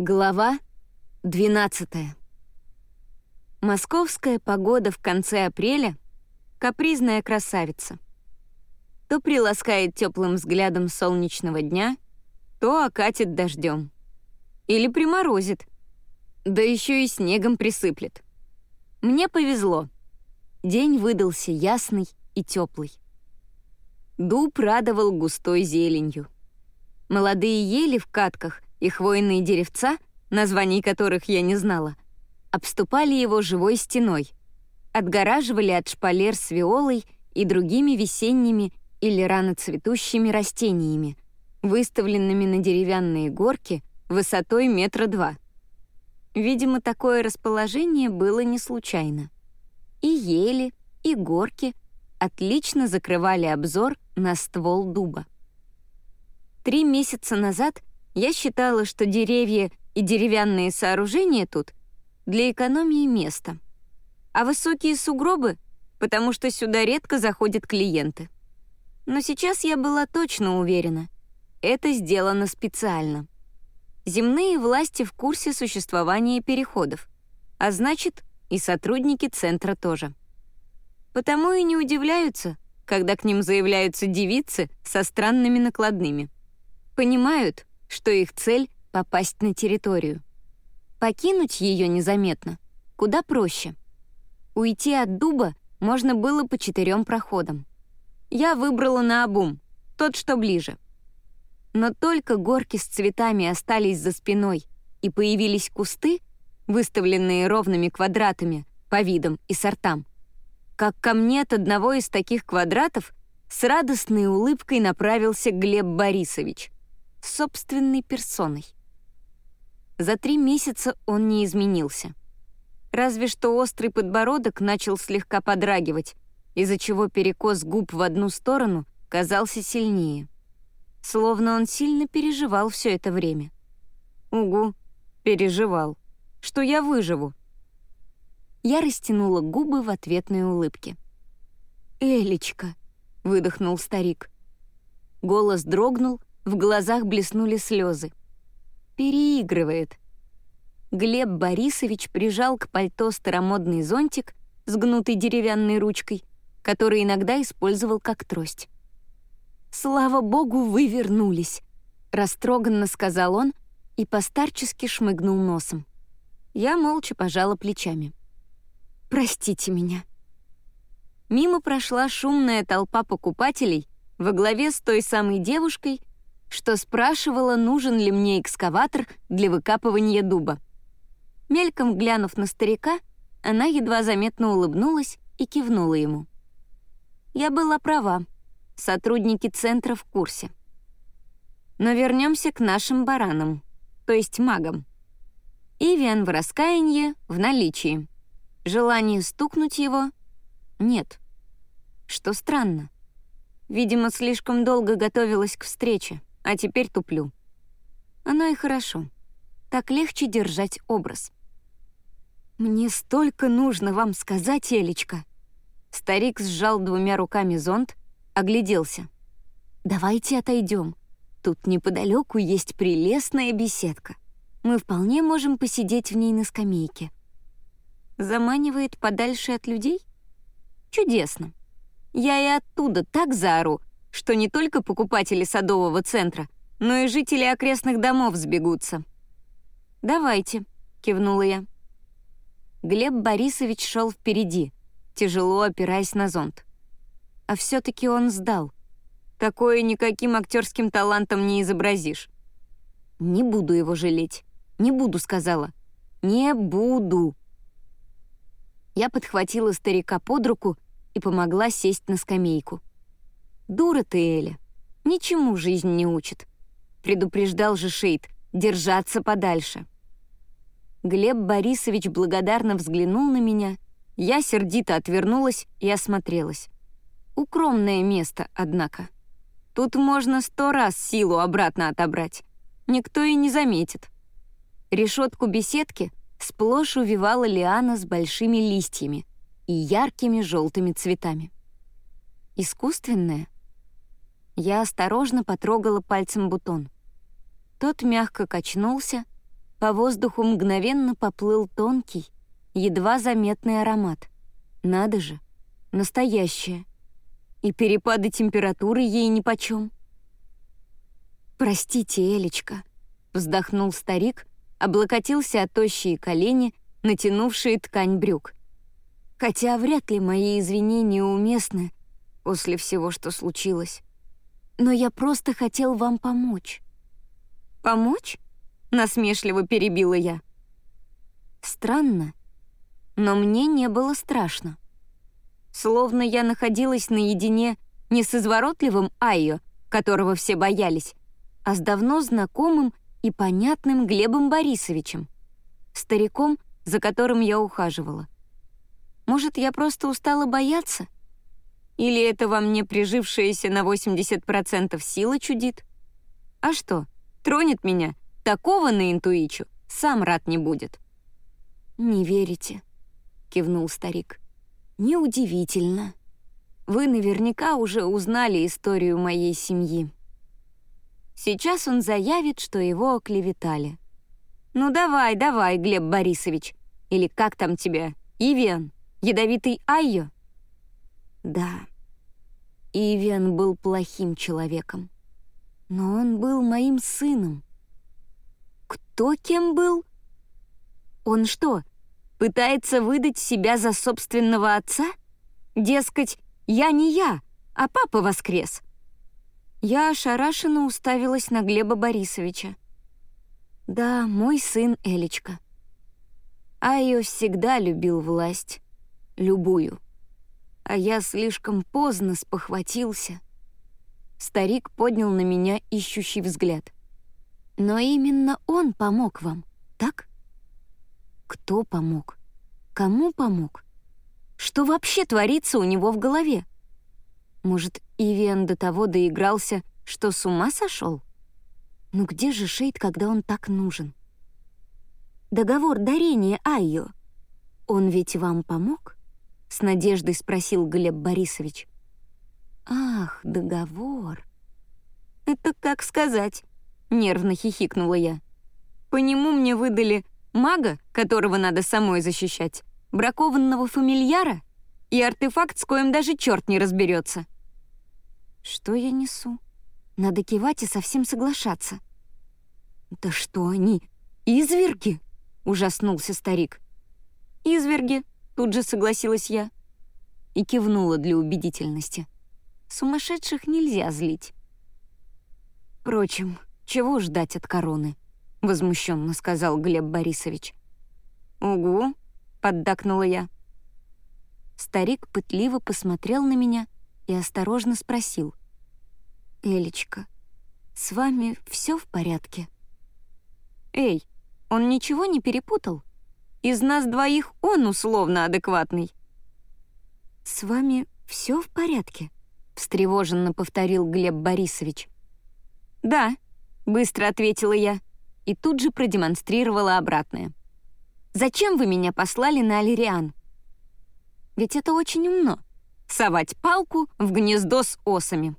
Глава 12 Московская погода в конце апреля — капризная красавица. То приласкает теплым взглядом солнечного дня, то окатит дождем. Или приморозит, да еще и снегом присыплет. Мне повезло. День выдался ясный и теплый. Дуб радовал густой зеленью. Молодые ели в катках и хвойные деревца, названий которых я не знала, обступали его живой стеной, отгораживали от шпалер с виолой и другими весенними или рано цветущими растениями, выставленными на деревянные горки высотой метра два. Видимо, такое расположение было не случайно. И ели, и горки отлично закрывали обзор на ствол дуба. Три месяца назад я считала, что деревья и деревянные сооружения тут для экономии места, а высокие сугробы — потому что сюда редко заходят клиенты. Но сейчас я была точно уверена — это сделано специально. Земные власти в курсе существования переходов, а значит, и сотрудники центра тоже. Потому и не удивляются, когда к ним заявляются девицы со странными накладными. Понимают, что их цель — попасть на территорию. Покинуть ее незаметно куда проще. Уйти от дуба можно было по четырем проходам. Я выбрала на обум, тот, что ближе. Но только горки с цветами остались за спиной и появились кусты, выставленные ровными квадратами по видам и сортам, как ко мне от одного из таких квадратов с радостной улыбкой направился Глеб Борисович — собственной персоной. За три месяца он не изменился. Разве что острый подбородок начал слегка подрагивать, из-за чего перекос губ в одну сторону казался сильнее. Словно он сильно переживал все это время. Угу, переживал. Что я выживу. Я растянула губы в ответной улыбке. «Элечка», — выдохнул старик. Голос дрогнул, в глазах блеснули слезы. Переигрывает. Глеб Борисович прижал к пальто старомодный зонтик с гнутой деревянной ручкой, который иногда использовал как трость. «Слава богу, вы вернулись», — растроганно сказал он и постарчески шмыгнул носом. Я молча пожала плечами. «Простите меня». Мимо прошла шумная толпа покупателей во главе с той самой девушкой, что спрашивала, нужен ли мне экскаватор для выкапывания дуба. Мельком глянув на старика, она едва заметно улыбнулась и кивнула ему. Я была права. Сотрудники центра в курсе. Но вернемся к нашим баранам, то есть магам. Ивиан в раскаянии в наличии. Желание стукнуть его — нет. Что странно. Видимо, слишком долго готовилась к встрече а теперь туплю. Оно и хорошо. Так легче держать образ. «Мне столько нужно вам сказать, Элечка!» Старик сжал двумя руками зонт, огляделся. «Давайте отойдем. Тут неподалеку есть прелестная беседка. Мы вполне можем посидеть в ней на скамейке». Заманивает подальше от людей? Чудесно. Я и оттуда так заору, что не только покупатели садового центра, но и жители окрестных домов сбегутся. «Давайте», — кивнула я. Глеб Борисович шел впереди, тяжело опираясь на зонт. А все-таки он сдал. Такое никаким актерским талантом не изобразишь. «Не буду его жалеть. Не буду», — сказала. «Не буду». Я подхватила старика под руку и помогла сесть на скамейку. «Дура ты, Эля. Ничему жизнь не учит». Предупреждал же Шейд держаться подальше. Глеб Борисович благодарно взглянул на меня, я сердито отвернулась и осмотрелась. Укромное место, однако. Тут можно сто раз силу обратно отобрать. Никто и не заметит. Решетку беседки сплошь увивала лиана с большими листьями и яркими желтыми цветами. Искусственная — я осторожно потрогала пальцем бутон. Тот мягко качнулся, по воздуху мгновенно поплыл тонкий, едва заметный аромат. Надо же, настоящее. И перепады температуры ей нипочем. «Простите, Элечка», — вздохнул старик, облокотился о тощие колени, натянувшие ткань брюк. «Хотя вряд ли мои извинения уместны после всего, что случилось. Но я просто хотел вам помочь». «Помочь?» — насмешливо перебила я. Странно, но мне не было страшно. Словно я находилась наедине не с изворотливым Айо, которого все боялись, а с давно знакомым и понятным Глебом Борисовичем, стариком, за которым я ухаживала. Может, я просто устала бояться? Или это во мне прижившаяся на 80% сила чудит? А что, тронет меня — Такого на интуичу сам рад не будет». «Не верите», — кивнул старик. «Неудивительно. Вы наверняка уже узнали историю моей семьи. Сейчас он заявит, что его оклеветали. Ну давай, давай, Глеб Борисович. Или как там тебя? Ивен? Ядовитый Айо?» «Да, Ивен был плохим человеком. Но он был моим сыном. Кто кем был? Он что, пытается выдать себя за собственного отца? Дескать, я не я, а папа воскрес. Я ошарашенно уставилась на Глеба Борисовича. Да, мой сын Элечка. Айо всегда любил власть. Любую. А я слишком поздно спохватился. Старик поднял на меня ищущий взгляд. Но именно он помог вам, так? Кто помог? Кому помог? Что вообще творится у него в голове? Может, Ивиан до того доигрался, что с ума сошел? Ну где же Шейд, когда он так нужен? Договор дарения Айо. Он ведь вам помог? С надеждой спросил Глеб Борисович. Ах, договор. Это как сказать? — нервно хихикнула я. «По нему мне выдали мага, которого надо самой защищать, бракованного фамильяра и артефакт, с коим даже черт не разберется. Что я несу? Надо кивать и совсем соглашаться. «Да что они, изверги?» — ужаснулся старик. «Изверги», — тут же согласилась я. И кивнула для убедительности. Сумасшедших нельзя злить. Впрочем, чего ждать от короны?» — возмущенно сказал Глеб Борисович. «Угу», — поддакнула я. Старик пытливо посмотрел на меня и осторожно спросил. «Элечка, с вами все в порядке?» «Эй, он ничего не перепутал? Из нас двоих он условно адекватный». «С вами все в порядке?» — встревоженно повторил Глеб Борисович. «Да», Быстро ответила я и тут же продемонстрировала обратное. «Зачем вы меня послали на Алириан?» Ведь это очень умно — совать палку в гнездо с осами.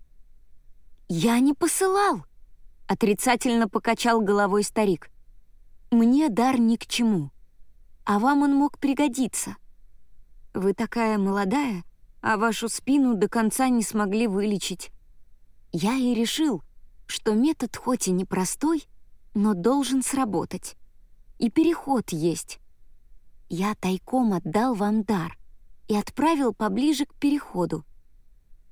«Я не посылал!» — отрицательно покачал головой старик. «Мне дар ни к чему, а вам он мог пригодиться. Вы такая молодая, а вашу спину до конца не смогли вылечить. Я и решил, что метод хоть и непростой, но должен сработать. И переход есть. Я тайком отдал вам дар и отправил поближе к переходу.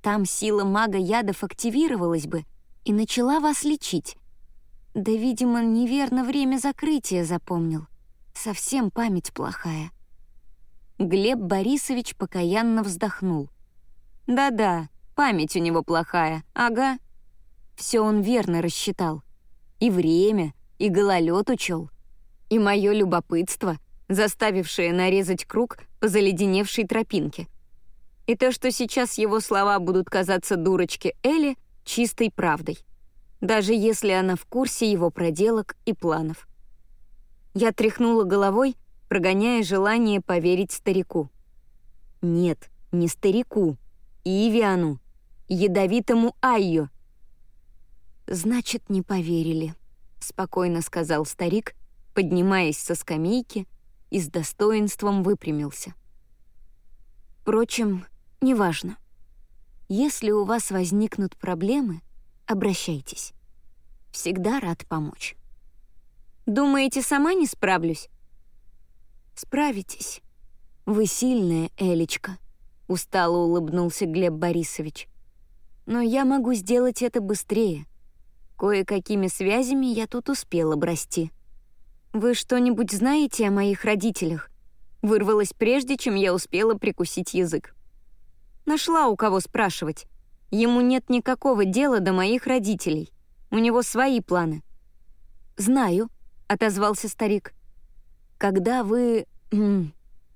Там сила мага ядов активировалась бы и начала вас лечить. Да, видимо, неверно время закрытия запомнил. Совсем память плохая. Глеб Борисович покаянно вздохнул. «Да-да, память у него плохая, ага. Все он верно рассчитал. И время, и гололед учел. И мое любопытство, заставившее нарезать круг по заледеневшей тропинке. И то, что сейчас его слова будут казаться дурочке Элли чистой правдой. Даже если она в курсе его проделок и планов. Я тряхнула головой, прогоняя желание поверить старику. Нет, не старику, Ивиану, ядовитому Айо — «Значит, не поверили», — спокойно сказал старик, поднимаясь со скамейки и с достоинством выпрямился. Впрочем, неважно. Если у вас возникнут проблемы, обращайтесь. Всегда рад помочь. Думаете, сама не справлюсь? Справитесь. Вы сильная, Элечка, устало улыбнулся Глеб Борисович. Но я могу сделать это быстрее. Кое-какими связями я тут успела обрасти. Вы что-нибудь знаете о моих родителях? Вырвалась прежде, чем я успела прикусить язык. Нашла у кого спрашивать. Ему нет никакого дела до моих родителей. У него свои планы. «Знаю», — отозвался старик. «Когда вы...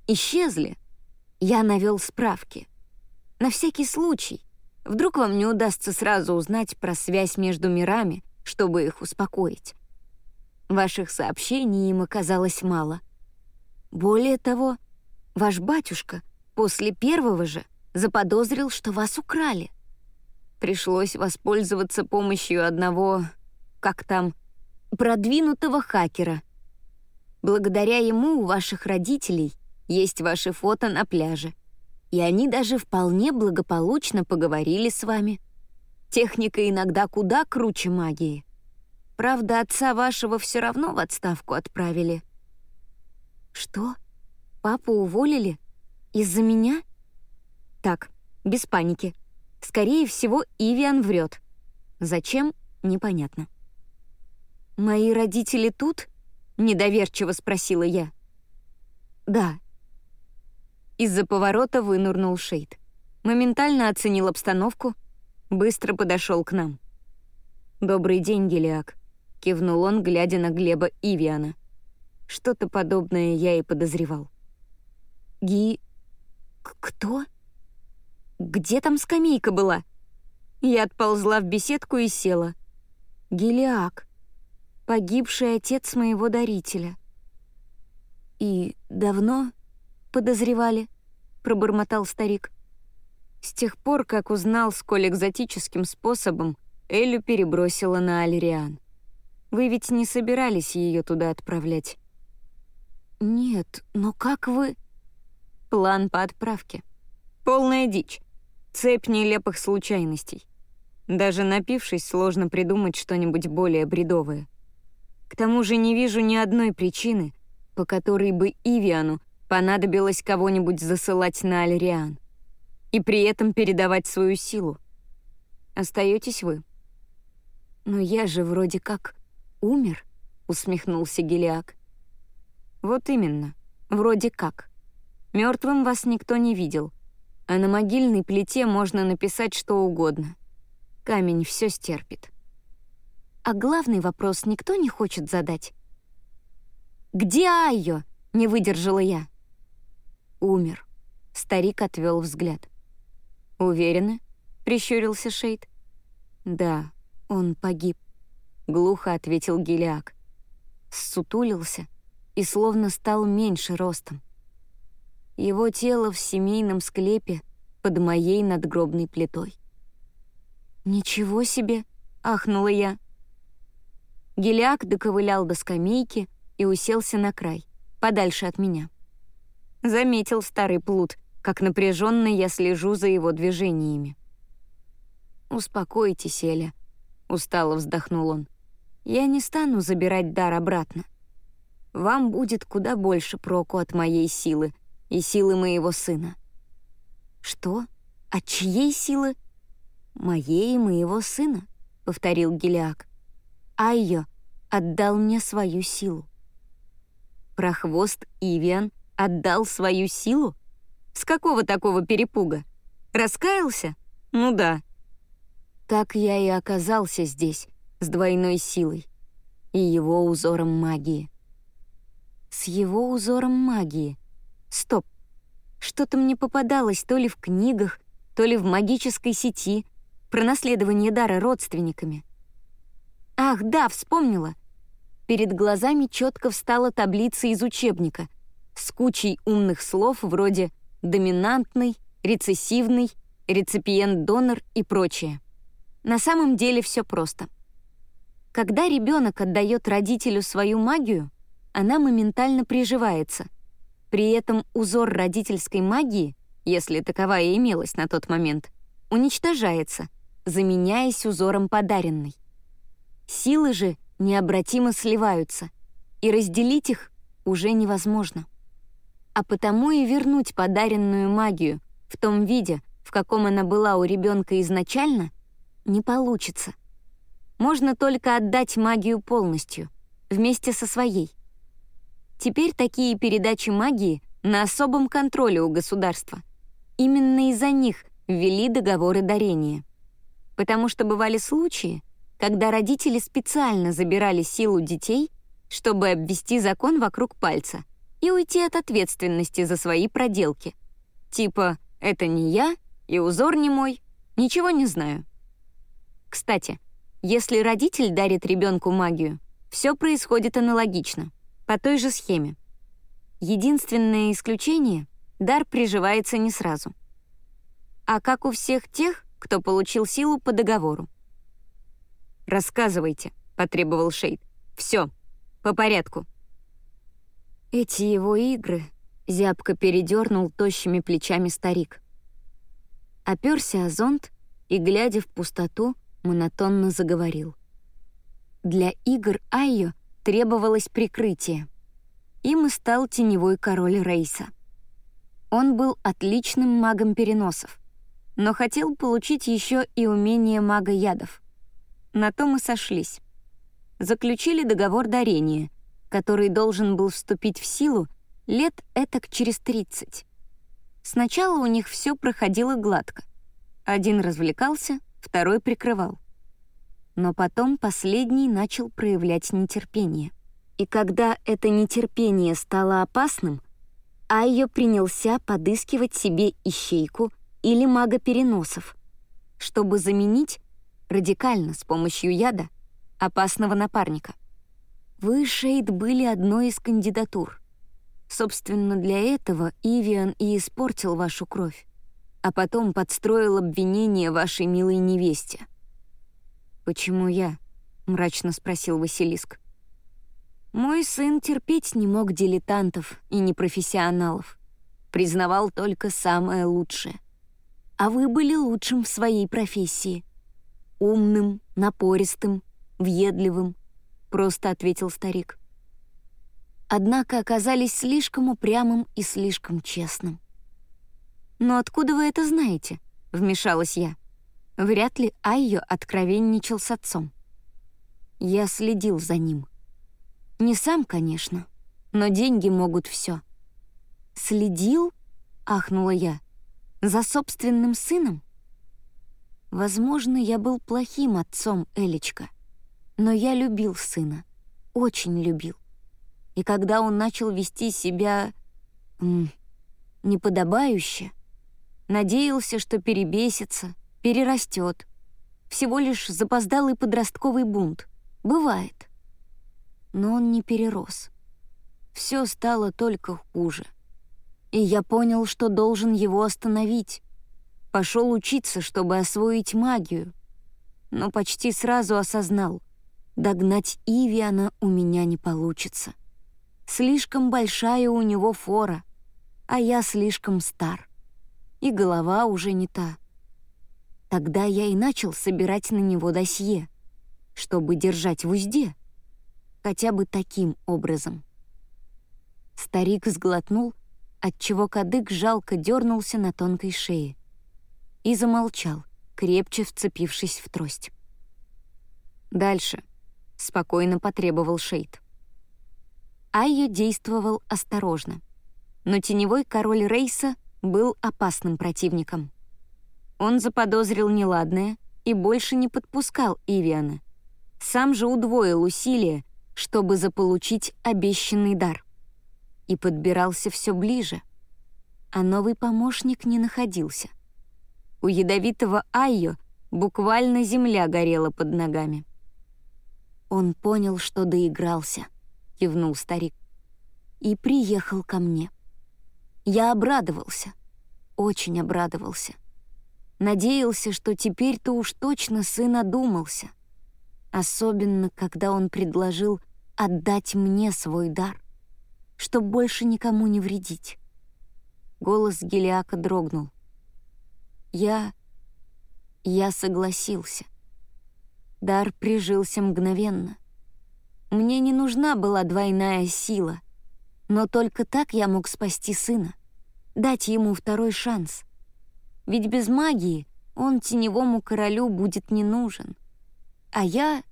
Исчезли, я навел справки. На всякий случай. Вдруг вам не удастся сразу узнать про связь между мирами, чтобы их успокоить. Ваших сообщений им оказалось мало. Более того, ваш батюшка после первого же заподозрил, что вас украли. Пришлось воспользоваться помощью одного, как там, продвинутого хакера. Благодаря ему у ваших родителей есть ваши фото на пляже. И они даже вполне благополучно поговорили с вами. Техника иногда куда круче магии. Правда, отца вашего все равно в отставку отправили. Что? Папу уволили? Из-за меня? Так, без паники. Скорее всего, Ивиан врет. Зачем? Непонятно. «Мои родители тут?» — недоверчиво спросила я. «Да». Из-за поворота вынурнул Шейд. Моментально оценил обстановку, быстро подошел к нам. «Добрый день, Гелиак», — кивнул он, глядя на Глеба Ивиана. Что-то подобное я и подозревал. «Ги... кто? Где там скамейка была?» Я отползла в беседку и села. «Гелиак», погибший отец моего дарителя. «И давно подозревали?» — пробормотал старик. С тех пор, как узнал, сколь экзотическим способом Элю перебросила на Альриан. Вы ведь не собирались ее туда отправлять? Нет, но как вы... План по отправке. Полная дичь. Цепь нелепых случайностей. Даже напившись, сложно придумать что-нибудь более бредовое. К тому же не вижу ни одной причины, по которой бы Ивиану понадобилось кого-нибудь засылать на Альриан и при этом передавать свою силу. Остаетесь вы. «Но я же вроде как умер», — усмехнулся Гелиак. «Вот именно, вроде как. Мертвым вас никто не видел, а на могильной плите можно написать что угодно. Камень все стерпит. А главный вопрос никто не хочет задать. «Где Айо?» — не выдержала я. «Умер». Старик отвел взгляд. «Уверены?» — прищурился Шейд. «Да, он погиб», — глухо ответил Гелиак. Ссутулился и словно стал меньше ростом. Его тело в семейном склепе под моей надгробной плитой. «Ничего себе!» — ахнула я. Гелиак доковылял до скамейки и уселся на край, подальше от меня. Заметил старый плут, как напряженно я слежу за его движениями. «Успокойтесь, Эля», — устало вздохнул он. «Я не стану забирать дар обратно. Вам будет куда больше проку от моей силы и силы моего сына». «Что? От чьей силы?» «Моей и моего сына», — повторил Гелиак. Айо отдал мне свою силу. Прохвост Ивиан отдал свою силу? С какого такого перепуга? Раскаялся? Ну да. Так я и оказался здесь, с двойной силой и его узором магии. С его узором магии. Стоп. Что-то мне попадалось то ли в книгах, то ли в магической сети про наследование дара родственниками. Ах, да, вспомнила. Перед глазами четко встала таблица из учебника с кучей умных слов вроде «доминантный», «рецессивный», «реципиент-донор» и прочее. На самом деле все просто. Когда ребенок отдает родителю свою магию, она моментально приживается. При этом узор родительской магии, если таковая имелась на тот момент, уничтожается, заменяясь узором подаренной. Силы же необратимо сливаются, и разделить их уже невозможно. А потому и вернуть подаренную магию в том виде, в каком она была у ребенка изначально, не получится. Можно только отдать магию полностью, вместе со своей. Теперь такие передачи магии на особом контроле у государства. Именно из-за них ввели договоры дарения. Потому что бывали случаи, когда родители специально забирали силу детей, чтобы обвести закон вокруг пальца и уйти от ответственности за свои проделки. Типа «это не я, и узор не мой, ничего не знаю». Кстати, если родитель дарит ребенку магию, все происходит аналогично, по той же схеме. Единственное исключение — дар приживается не сразу. А как у всех тех, кто получил силу по договору. «Рассказывайте», — потребовал Шейд. «Все, по порядку». Эти его игры зябко передернул тощими плечами старик. Оперся о зонт и, глядя в пустоту, монотонно заговорил. Для игр Айо требовалось прикрытие. Им и стал теневой король Рейса. Он был отличным магом переносов, но хотел получить еще и умение мага ядов. На то мы сошлись. Заключили договор дарения, который должен был вступить в силу лет этак через 30. Сначала у них все проходило гладко. Один развлекался, второй прикрывал. Но потом последний начал проявлять нетерпение. И когда это нетерпение стало опасным, Айо принялся подыскивать себе ищейку или мага переносов, чтобы заменить радикально с помощью яда опасного напарника. Вы, Шейд, были одной из кандидатур. Собственно, для этого Ивиан и испортил вашу кровь а потом подстроил обвинение вашей милой невесте. «Почему я?» — мрачно спросил Василиск. «Мой сын терпеть не мог дилетантов и непрофессионалов. Признавал только самое лучшее. А вы были лучшим в своей профессии. Умным, напористым, въедливым», — просто ответил старик. Однако оказались слишком упрямым и слишком честным. «Но откуда вы это знаете?» — вмешалась я. Вряд ли Айо откровенничал с отцом. Я следил за ним. Не сам, конечно, но деньги могут все. «Следил?» — ахнула я. «За собственным сыном?» Возможно, я был плохим отцом, Элечка. Но я любил сына. Очень любил. И когда он начал вести себя... М, неподобающе, Надеялся, что перебесится, перерастет. Всего лишь запоздалый подростковый бунт. Бывает. Но он не перерос. Все стало только хуже. И я понял, что должен его остановить. Пошел учиться, чтобы освоить магию. Но почти сразу осознал, догнать Ивиана у меня не получится. Слишком большая у него фора, а я слишком стар и голова уже не та. Тогда я и начал собирать на него досье, чтобы держать в узде, хотя бы таким образом. Старик сглотнул, отчего кадык жалко дернулся на тонкой шее и замолчал, крепче вцепившись в трость. «Дальше», — спокойно потребовал Шейд. Айо действовал осторожно, но теневой король Рейса был опасным противником. Он заподозрил неладное и больше не подпускал Ивиана. Сам же удвоил усилия, чтобы заполучить обещанный дар. И подбирался все ближе. А новый помощник не находился. У ядовитого Айо буквально земля горела под ногами. «Он понял, что доигрался», — кивнул старик. «И приехал ко мне». Я обрадовался, очень обрадовался. Надеялся, что теперь-то уж точно сын одумался. Особенно, когда он предложил отдать мне свой дар. чтобы больше никому не вредить. Голос Гелиака дрогнул. Я... я согласился. Дар прижился мгновенно. Мне не нужна была двойная сила, но только так я мог спасти сына, дать ему второй шанс. Ведь без магии он теневому королю будет не нужен. А я...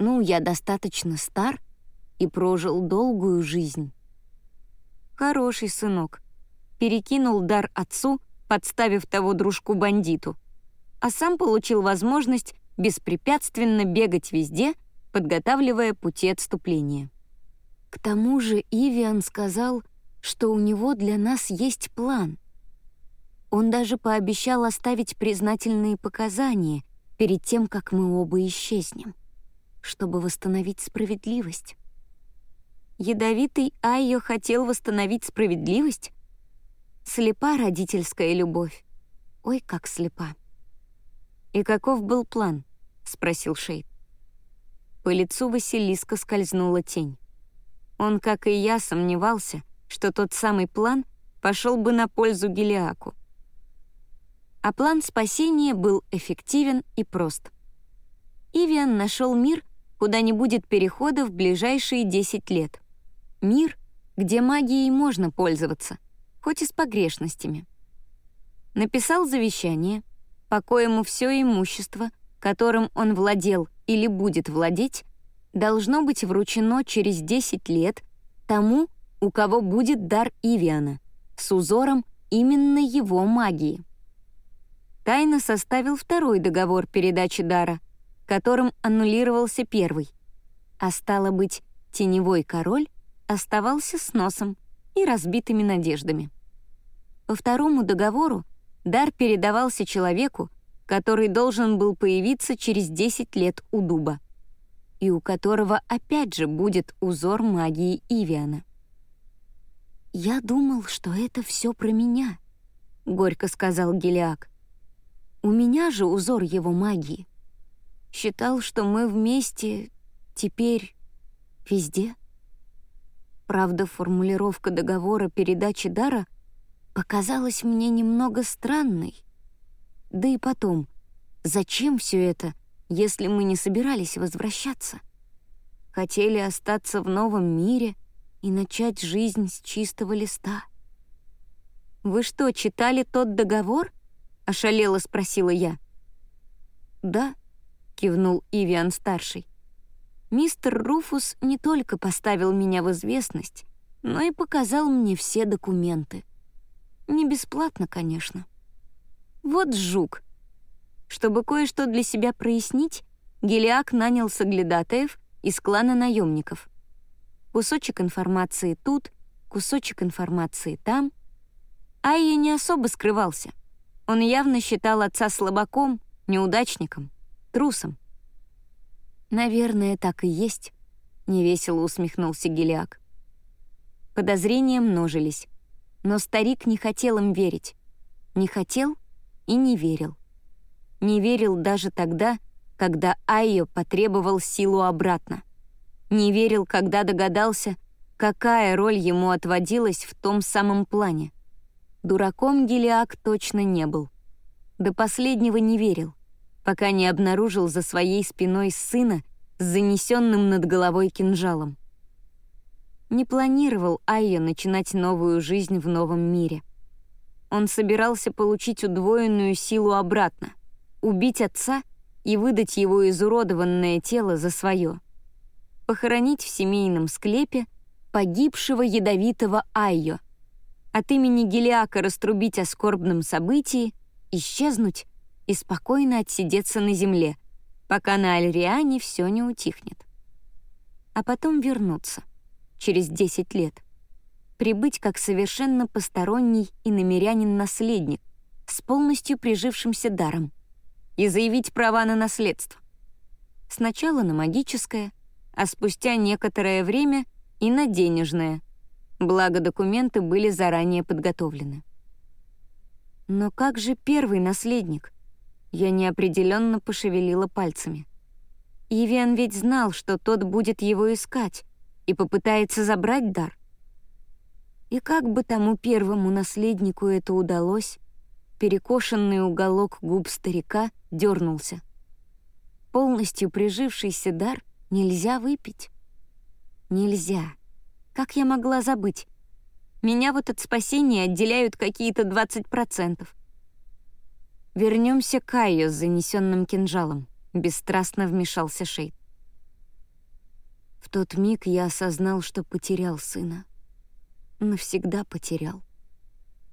ну, я достаточно стар и прожил долгую жизнь. Хороший сынок, перекинул дар отцу, подставив того дружку-бандиту, а сам получил возможность беспрепятственно бегать везде, подготавливая пути отступления. К тому же Ивиан сказал, что у него для нас есть план. Он даже пообещал оставить признательные показания перед тем, как мы оба исчезнем, чтобы восстановить справедливость. Ядовитый Айо хотел восстановить справедливость? Слепа родительская любовь. Ой, как слепа. «И каков был план?» — спросил Шейд. По лицу Василиска скользнула тень. Он, как и я, сомневался, что тот самый план пошел бы на пользу Гелиаку. А план спасения был эффективен и прост. Ивиан нашел мир, куда не будет перехода в ближайшие 10 лет. Мир, где магией можно пользоваться, хоть и с погрешностями. Написал завещание, по коему все имущество, которым он владел или будет владеть, должно быть вручено через 10 лет тому, у кого будет дар Ивиана, с узором именно его магии. Тайно составил второй договор передачи дара, которым аннулировался первый, а стало быть, теневой король оставался с носом и разбитыми надеждами. По второму договору дар передавался человеку, который должен был появиться через 10 лет у дуба, и у которого опять же будет узор магии Ивиана. «Я думал, что это все про меня», — горько сказал Гелиак. «У меня же узор его магии. Считал, что мы вместе теперь везде». Правда, формулировка договора передачи дара показалась мне немного странной. Да и потом, зачем все это, если мы не собирались возвращаться? Хотели остаться в новом мире и начать жизнь с чистого листа. «Вы что, читали тот договор?» — ошалело спросила я. «Да», — кивнул Ивиан-старший. Мистер Руфус не только поставил меня в известность, но и показал мне все документы. Не бесплатно, конечно. Вот жук. Чтобы кое-что для себя прояснить, Гелиак нанял соглядатаев из клана наемников. Кусочек информации тут, кусочек информации там. Айя не особо скрывался. Он явно считал отца слабаком, неудачником, трусом. «Наверное, так и есть», — невесело усмехнулся Гелиак. Подозрения множились, но старик не хотел им верить. Не хотел и не верил. Не верил даже тогда, когда Айо потребовал силу обратно. Не верил, когда догадался, какая роль ему отводилась в том самом плане. Дураком Гелиак точно не был. До последнего не верил — пока не обнаружил за своей спиной сына с занесенным над головой кинжалом. Не планировал Айя начинать новую жизнь в новом мире. Он собирался получить удвоенную силу обратно, убить отца и выдать его изуродованное тело за свое. Похоронить в семейном склепе погибшего ядовитого Айо, от имени Гелиака раструбить о скорбном событии, исчезнуть и спокойно отсидеться на земле, пока на Альриане все не утихнет. А потом вернуться, через 10 лет, прибыть как совершенно посторонний и намерянин-наследник с полностью прижившимся даром и заявить права на наследство. Сначала на магическое, а спустя некоторое время и на денежное, благо документы были заранее подготовлены. Но как же первый наследник? Я неопределенно пошевелила пальцами. Ивиан ведь знал, что тот будет его искать и попытается забрать дар. И как бы тому первому наследнику это удалось, перекошенный уголок губ старика дернулся. Полностью прижившийся дар нельзя выпить. Нельзя. Как я могла забыть? Меня вот от спасения отделяют какие-то 20%. Вернемся к Айо с занесенным кинжалом. Бесстрастно вмешался Шейд. В тот миг я осознал, что потерял сына. Навсегда потерял.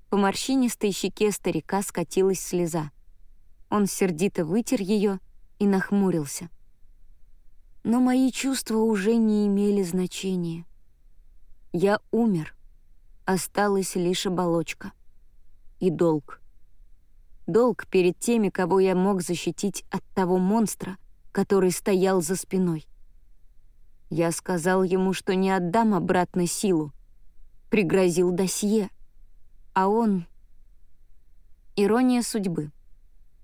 По морщинистой щеке старика скатилась слеза. Он сердито вытер ее и нахмурился. Но мои чувства уже не имели значения. Я умер. Осталась лишь оболочка. И долг. Долг перед теми, кого я мог защитить от того монстра, который стоял за спиной. Я сказал ему, что не отдам обратно силу. Пригрозил досье. А он... Ирония судьбы.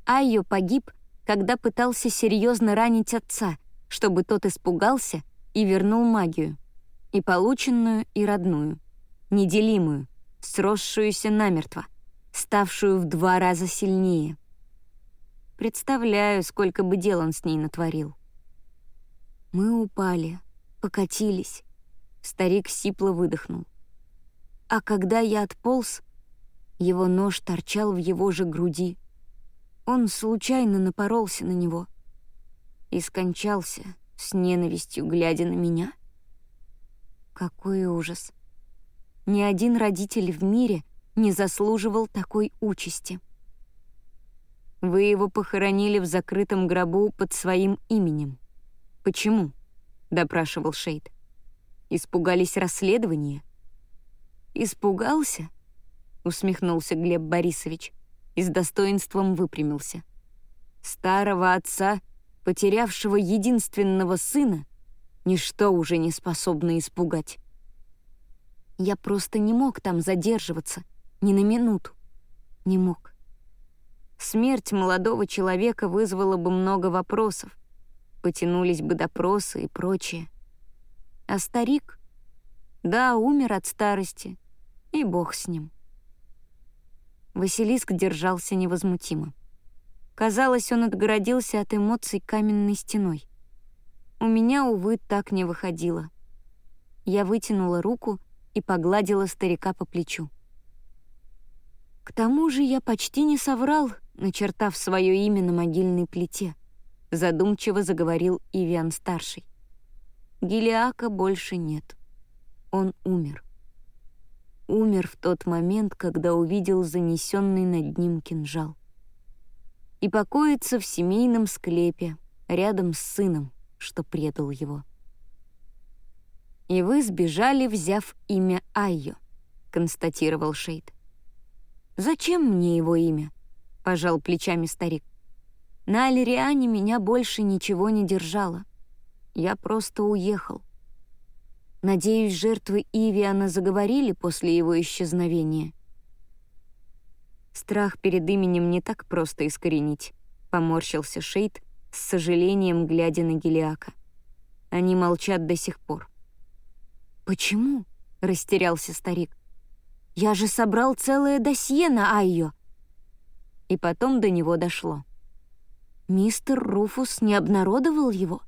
Айо погиб, когда пытался серьезно ранить отца, чтобы тот испугался и вернул магию. И полученную, и родную. Неделимую, сросшуюся намертво, ставшую в два раза сильнее. Представляю, сколько бы дел он с ней натворил. Мы упали, покатились. Старик сипло выдохнул. А когда я отполз, его нож торчал в его же груди. Он случайно напоролся на него и скончался с ненавистью, глядя на меня. Какой ужас. Ни один родитель в мире не заслуживал такой участи. Вы его похоронили в закрытом гробу под своим именем. Почему? — допрашивал Шейд. «Испугались расследования?» «Испугался?» — усмехнулся Глеб Борисович и с достоинством выпрямился. «Старого отца, потерявшего единственного сына, ничто уже не способно испугать. Я просто не мог там задерживаться, ни на минуту. Не мог. Смерть молодого человека вызвала бы много вопросов, потянулись бы допросы и прочее. А старик? Да, умер от старости, и бог с ним. Василиск держался невозмутимо. Казалось, он отгородился от эмоций каменной стеной. У меня, увы, так не выходило. Я вытянула руку и погладила старика по плечу. К тому же я почти не соврал, начертав свое имя на могильной плите —— задумчиво заговорил Ивиан-старший. Гелиака больше нет. Он умер. Умер в тот момент, когда увидел занесенный над ним кинжал. И покоится в семейном склепе, рядом с сыном, что предал его. «И вы сбежали, взяв имя Айо», — констатировал Шейд. «Зачем мне его имя?» — пожал плечами старик. На Алириане меня больше ничего не держало. Я просто уехал. Надеюсь, жертвы Ивиана заговорили после его исчезновения. Страх перед именем не так просто искоренить, поморщился Шейд с сожалением, глядя на Гелиака. Они молчат до сих пор. «Почему?» — растерялся старик. «Я же собрал целое досье на Айо!» И потом до него дошло. Мистер Руфус не обнародовал его?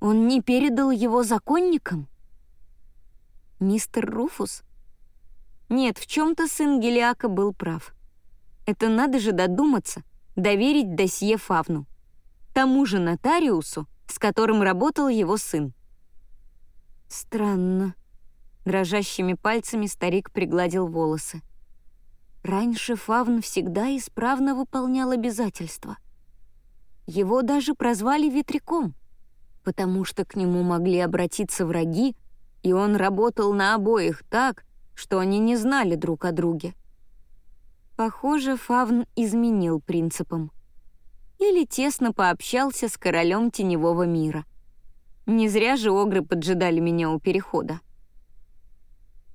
Он не передал его законникам? Мистер Руфус? Нет, в чем-то сын Гелиака был прав. Это надо же додуматься, доверить досье Фавну. Тому же нотариусу, с которым работал его сын. Странно. Дрожащими пальцами старик пригладил волосы. Раньше Фавн всегда исправно выполнял обязательства — его даже прозвали ветряком, потому что к нему могли обратиться враги, и он работал на обоих так, что они не знали друг о друге. Похоже, Фавн изменил принципам. Или тесно пообщался с королем теневого мира. Не зря же огры поджидали меня у перехода.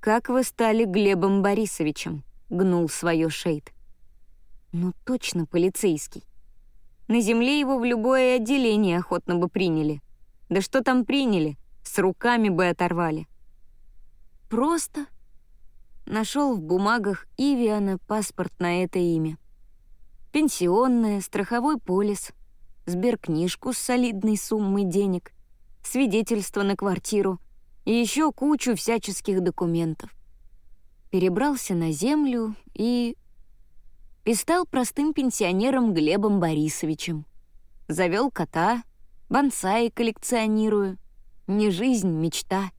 «Как вы стали Глебом Борисовичем?» — гнул свое Шейд. «Ну точно полицейский. На земле его в любое отделение охотно бы приняли. Да что там приняли? С руками бы оторвали. Просто. нашел в бумагах Ивиана паспорт на это имя. Пенсионное, страховой полис, сберкнижку с солидной суммой денег, свидетельство на квартиру и еще кучу всяческих документов. Перебрался на землю и... и стал простым пенсионером Глебом Борисовичем. Завел кота, бонсаи коллекционирую. Не жизнь, мечта.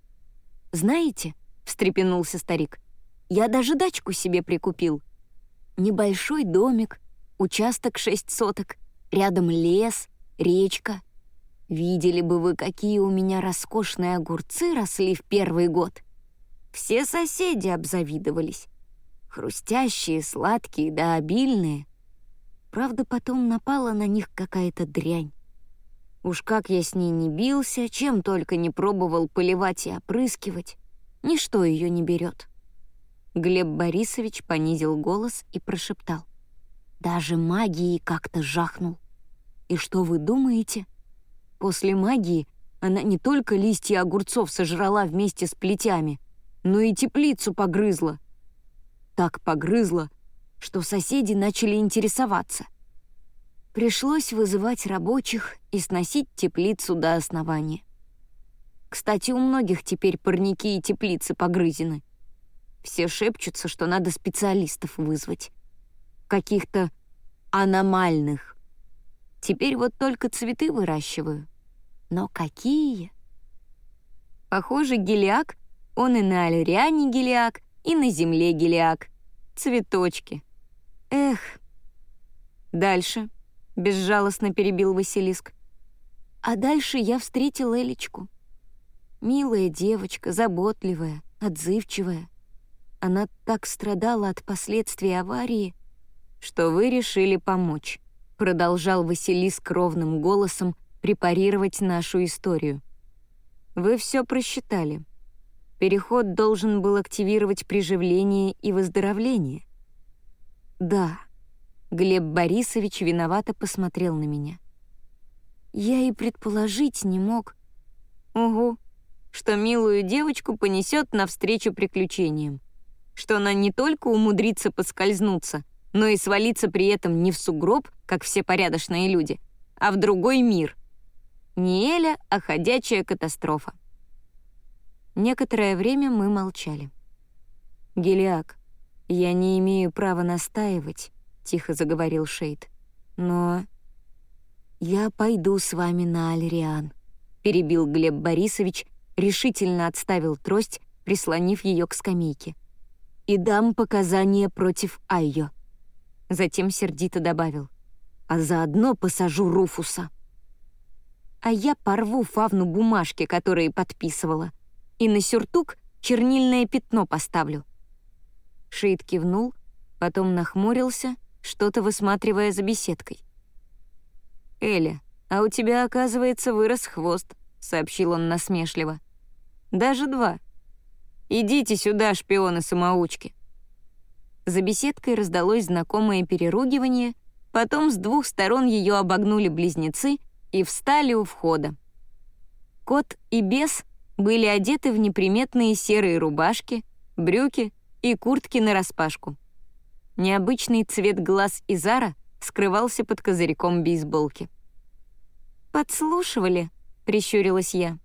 «Знаете», — встрепенулся старик, — «я даже дачку себе прикупил. Небольшой домик, участок шесть соток, рядом лес, речка. Видели бы вы, какие у меня роскошные огурцы росли в первый год. Все соседи обзавидовались. Хрустящие, сладкие да обильные. Правда, потом напала на них какая-то дрянь. Уж как я с ней не бился, чем только не пробовал поливать и опрыскивать, ничто ее не берет. Глеб Борисович понизил голос и прошептал. Даже магией как-то жахнул. И что вы думаете? После магии она не только листья огурцов сожрала вместе с плетями, но и теплицу погрызла. Так погрызла, что соседи начали интересоваться. Пришлось вызывать рабочих и сносить теплицу до основания. Кстати, у многих теперь парники и теплицы погрызены. Все шепчутся, что надо специалистов вызвать. Каких-то аномальных. Теперь вот только цветы выращиваю. Но какие? Похоже, гелиак, он и на Алюриане гелиак, и на земле гелиак. Цветочки. Эх. Дальше. — безжалостно перебил Василиск. А дальше я встретил Элечку. Милая девочка, заботливая, отзывчивая. Она так страдала от последствий аварии, что вы решили помочь, продолжал Василиск ровным голосом препарировать нашу историю. Вы все просчитали. Переход должен был активировать приживление и выздоровление. Да, Глеб Борисович виновато посмотрел на меня. Я и предположить не мог. Угу, что милую девочку понесет навстречу приключениям. Что она не только умудрится поскользнуться, но и свалиться при этом не в сугроб, как все порядочные люди, а в другой мир. Не Эля, а ходячая катастрофа. Некоторое время мы молчали. «Гелиак, я не имею права настаивать, — тихо заговорил Шейд. «Но...» «Я пойду с вами на Альриан», — перебил Глеб Борисович, решительно отставил трость, прислонив ее к скамейке. «И дам показания против Айо». Затем сердито добавил. «А заодно посажу Руфуса». А я порву фавну бумажки, которые подписывала, и на сюртук чернильное пятно поставлю. Шейд кивнул, потом нахмурился что-то высматривая за беседкой. «Эля, а у тебя, оказывается, вырос хвост», — сообщил он насмешливо. «Даже два. Идите сюда, шпионы-самоучки». За беседкой раздалось знакомое переругивание, потом с двух сторон ее обогнули близнецы и встали у входа. Кот и бес были одеты в неприметные серые рубашки, брюки и куртки нараспашку. Необычный цвет глаз Изара скрывался под козырьком бейсболки. «Подслушивали?» — прищурилась я.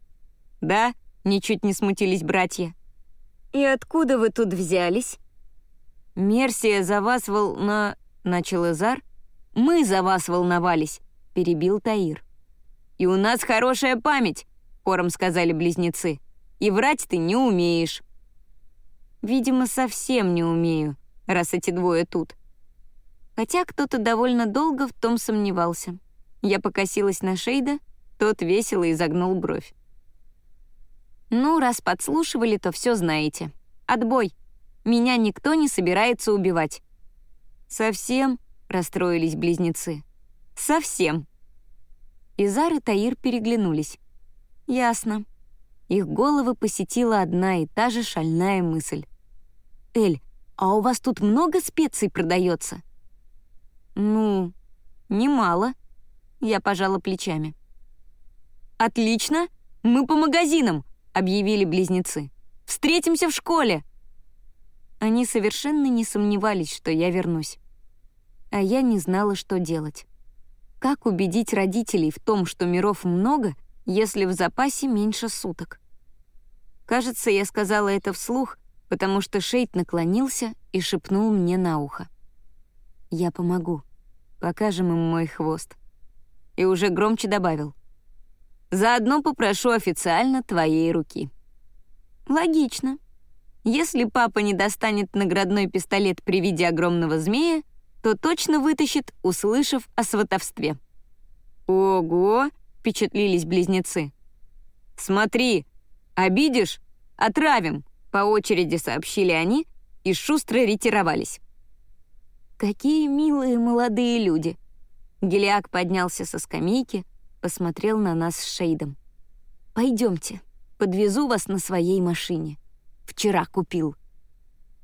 «Да», — ничуть не смутились братья. «И откуда вы тут взялись?» «Мерсия за вас волна...» — начал Изар. «Мы за вас волновались», — перебил Таир. «И у нас хорошая память», — хором сказали близнецы. «И врать ты не умеешь». «Видимо, совсем не умею», раз эти двое тут. Хотя кто-то довольно долго в том сомневался. Я покосилась на Шейда, тот весело изогнул бровь. «Ну, раз подслушивали, то все знаете. Отбой. Меня никто не собирается убивать». «Совсем?» — расстроились близнецы. «Совсем». Изар и Таир переглянулись. «Ясно». Их головы посетила одна и та же шальная мысль. «Эль, «А у вас тут много специй продается?» «Ну, немало», — я пожала плечами. «Отлично, мы по магазинам», — объявили близнецы. «Встретимся в школе». Они совершенно не сомневались, что я вернусь. А я не знала, что делать. Как убедить родителей в том, что миров много, если в запасе меньше суток? Кажется, я сказала это вслух, потому что Шейд наклонился и шепнул мне на ухо. «Я помогу. Покажем им мой хвост». И уже громче добавил. «Заодно попрошу официально твоей руки». Логично. Если папа не достанет наградной пистолет при виде огромного змея, то точно вытащит, услышав о сватовстве. «Ого!» — впечатлились близнецы. «Смотри, обидишь? Отравим!» — по очереди сообщили они и шустро ретировались. «Какие милые молодые люди!» Гелиак поднялся со скамейки, посмотрел на нас с Шейдом. «Пойдемте, подвезу вас на своей машине. Вчера купил».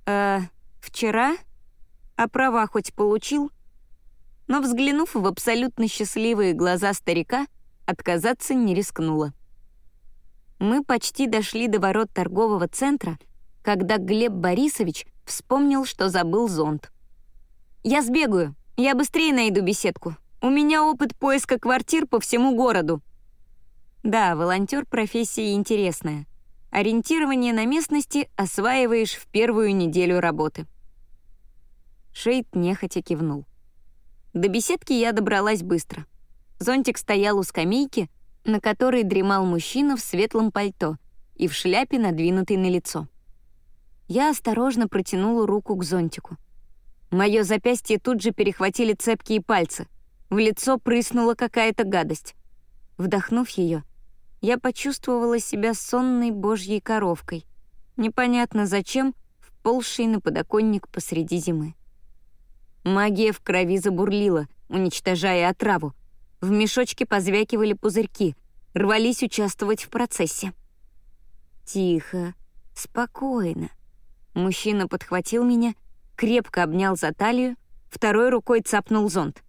«Э, вчера?» А права хоть получил? Но, взглянув в абсолютно счастливые глаза старика, отказаться не рискнула. Мы почти дошли до ворот торгового центра, когда Глеб Борисович вспомнил, что забыл зонт. «Я сбегаю, я быстрее найду беседку. У меня опыт поиска квартир по всему городу». Да, волонтер профессия интересная. Ориентирование на местности осваиваешь в первую неделю работы. Шейд нехотя кивнул. До беседки я добралась быстро. Зонтик стоял у скамейки, на которой дремал мужчина в светлом пальто и в шляпе, надвинутой на лицо. Я осторожно протянула руку к зонтику. Мое запястье тут же перехватили цепкие пальцы. В лицо прыснула какая-то гадость. Вдохнув ее, я почувствовала себя сонной божьей коровкой, непонятно зачем, вползшей на подоконник посреди зимы. Магия в крови забурлила, уничтожая отраву. В мешочке позвякивали пузырьки, рвались участвовать в процессе. «Тихо, спокойно». Мужчина подхватил меня, крепко обнял за талию, второй рукой цапнул зонт.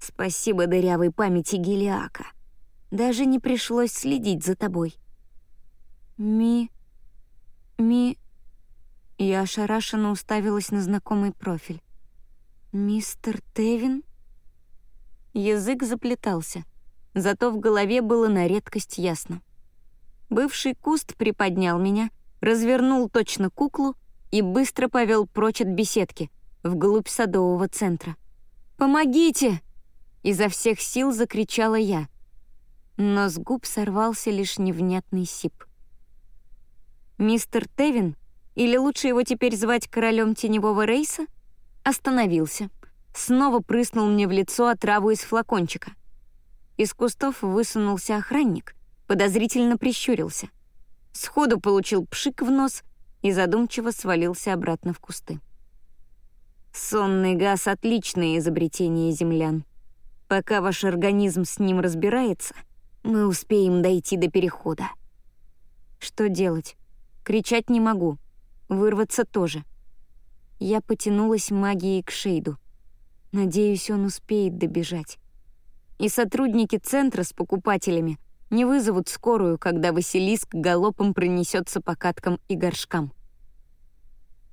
«Спасибо дырявой памяти Гелиака. Даже не пришлось следить за тобой». «Ми... ми...» Я ошарашенно уставилась на знакомый профиль. «Мистер Тевин?» Язык заплетался, зато в голове было на редкость ясно. Бывший куст приподнял меня, развернул точно куклу и быстро повел прочь от беседки, вглубь садового центра. «Помогите!» — изо всех сил закричала я. Но с губ сорвался лишь невнятный сип. Мистер Тевин, или лучше его теперь звать королем теневого рейса — Остановился. Снова прыснул мне в лицо отраву из флакончика. Из кустов высунулся охранник, подозрительно прищурился. Сходу получил пшик в нос и задумчиво свалился обратно в кусты. Сонный газ — отличное изобретение землян. Пока ваш организм с ним разбирается, мы успеем дойти до перехода. Что делать? Кричать не могу. Вырваться тоже. Я потянулась магией к Шейду. Надеюсь, он успеет добежать. И сотрудники центра с покупателями не вызовут скорую, когда Василиск галопом пронесется по каткам и горшкам.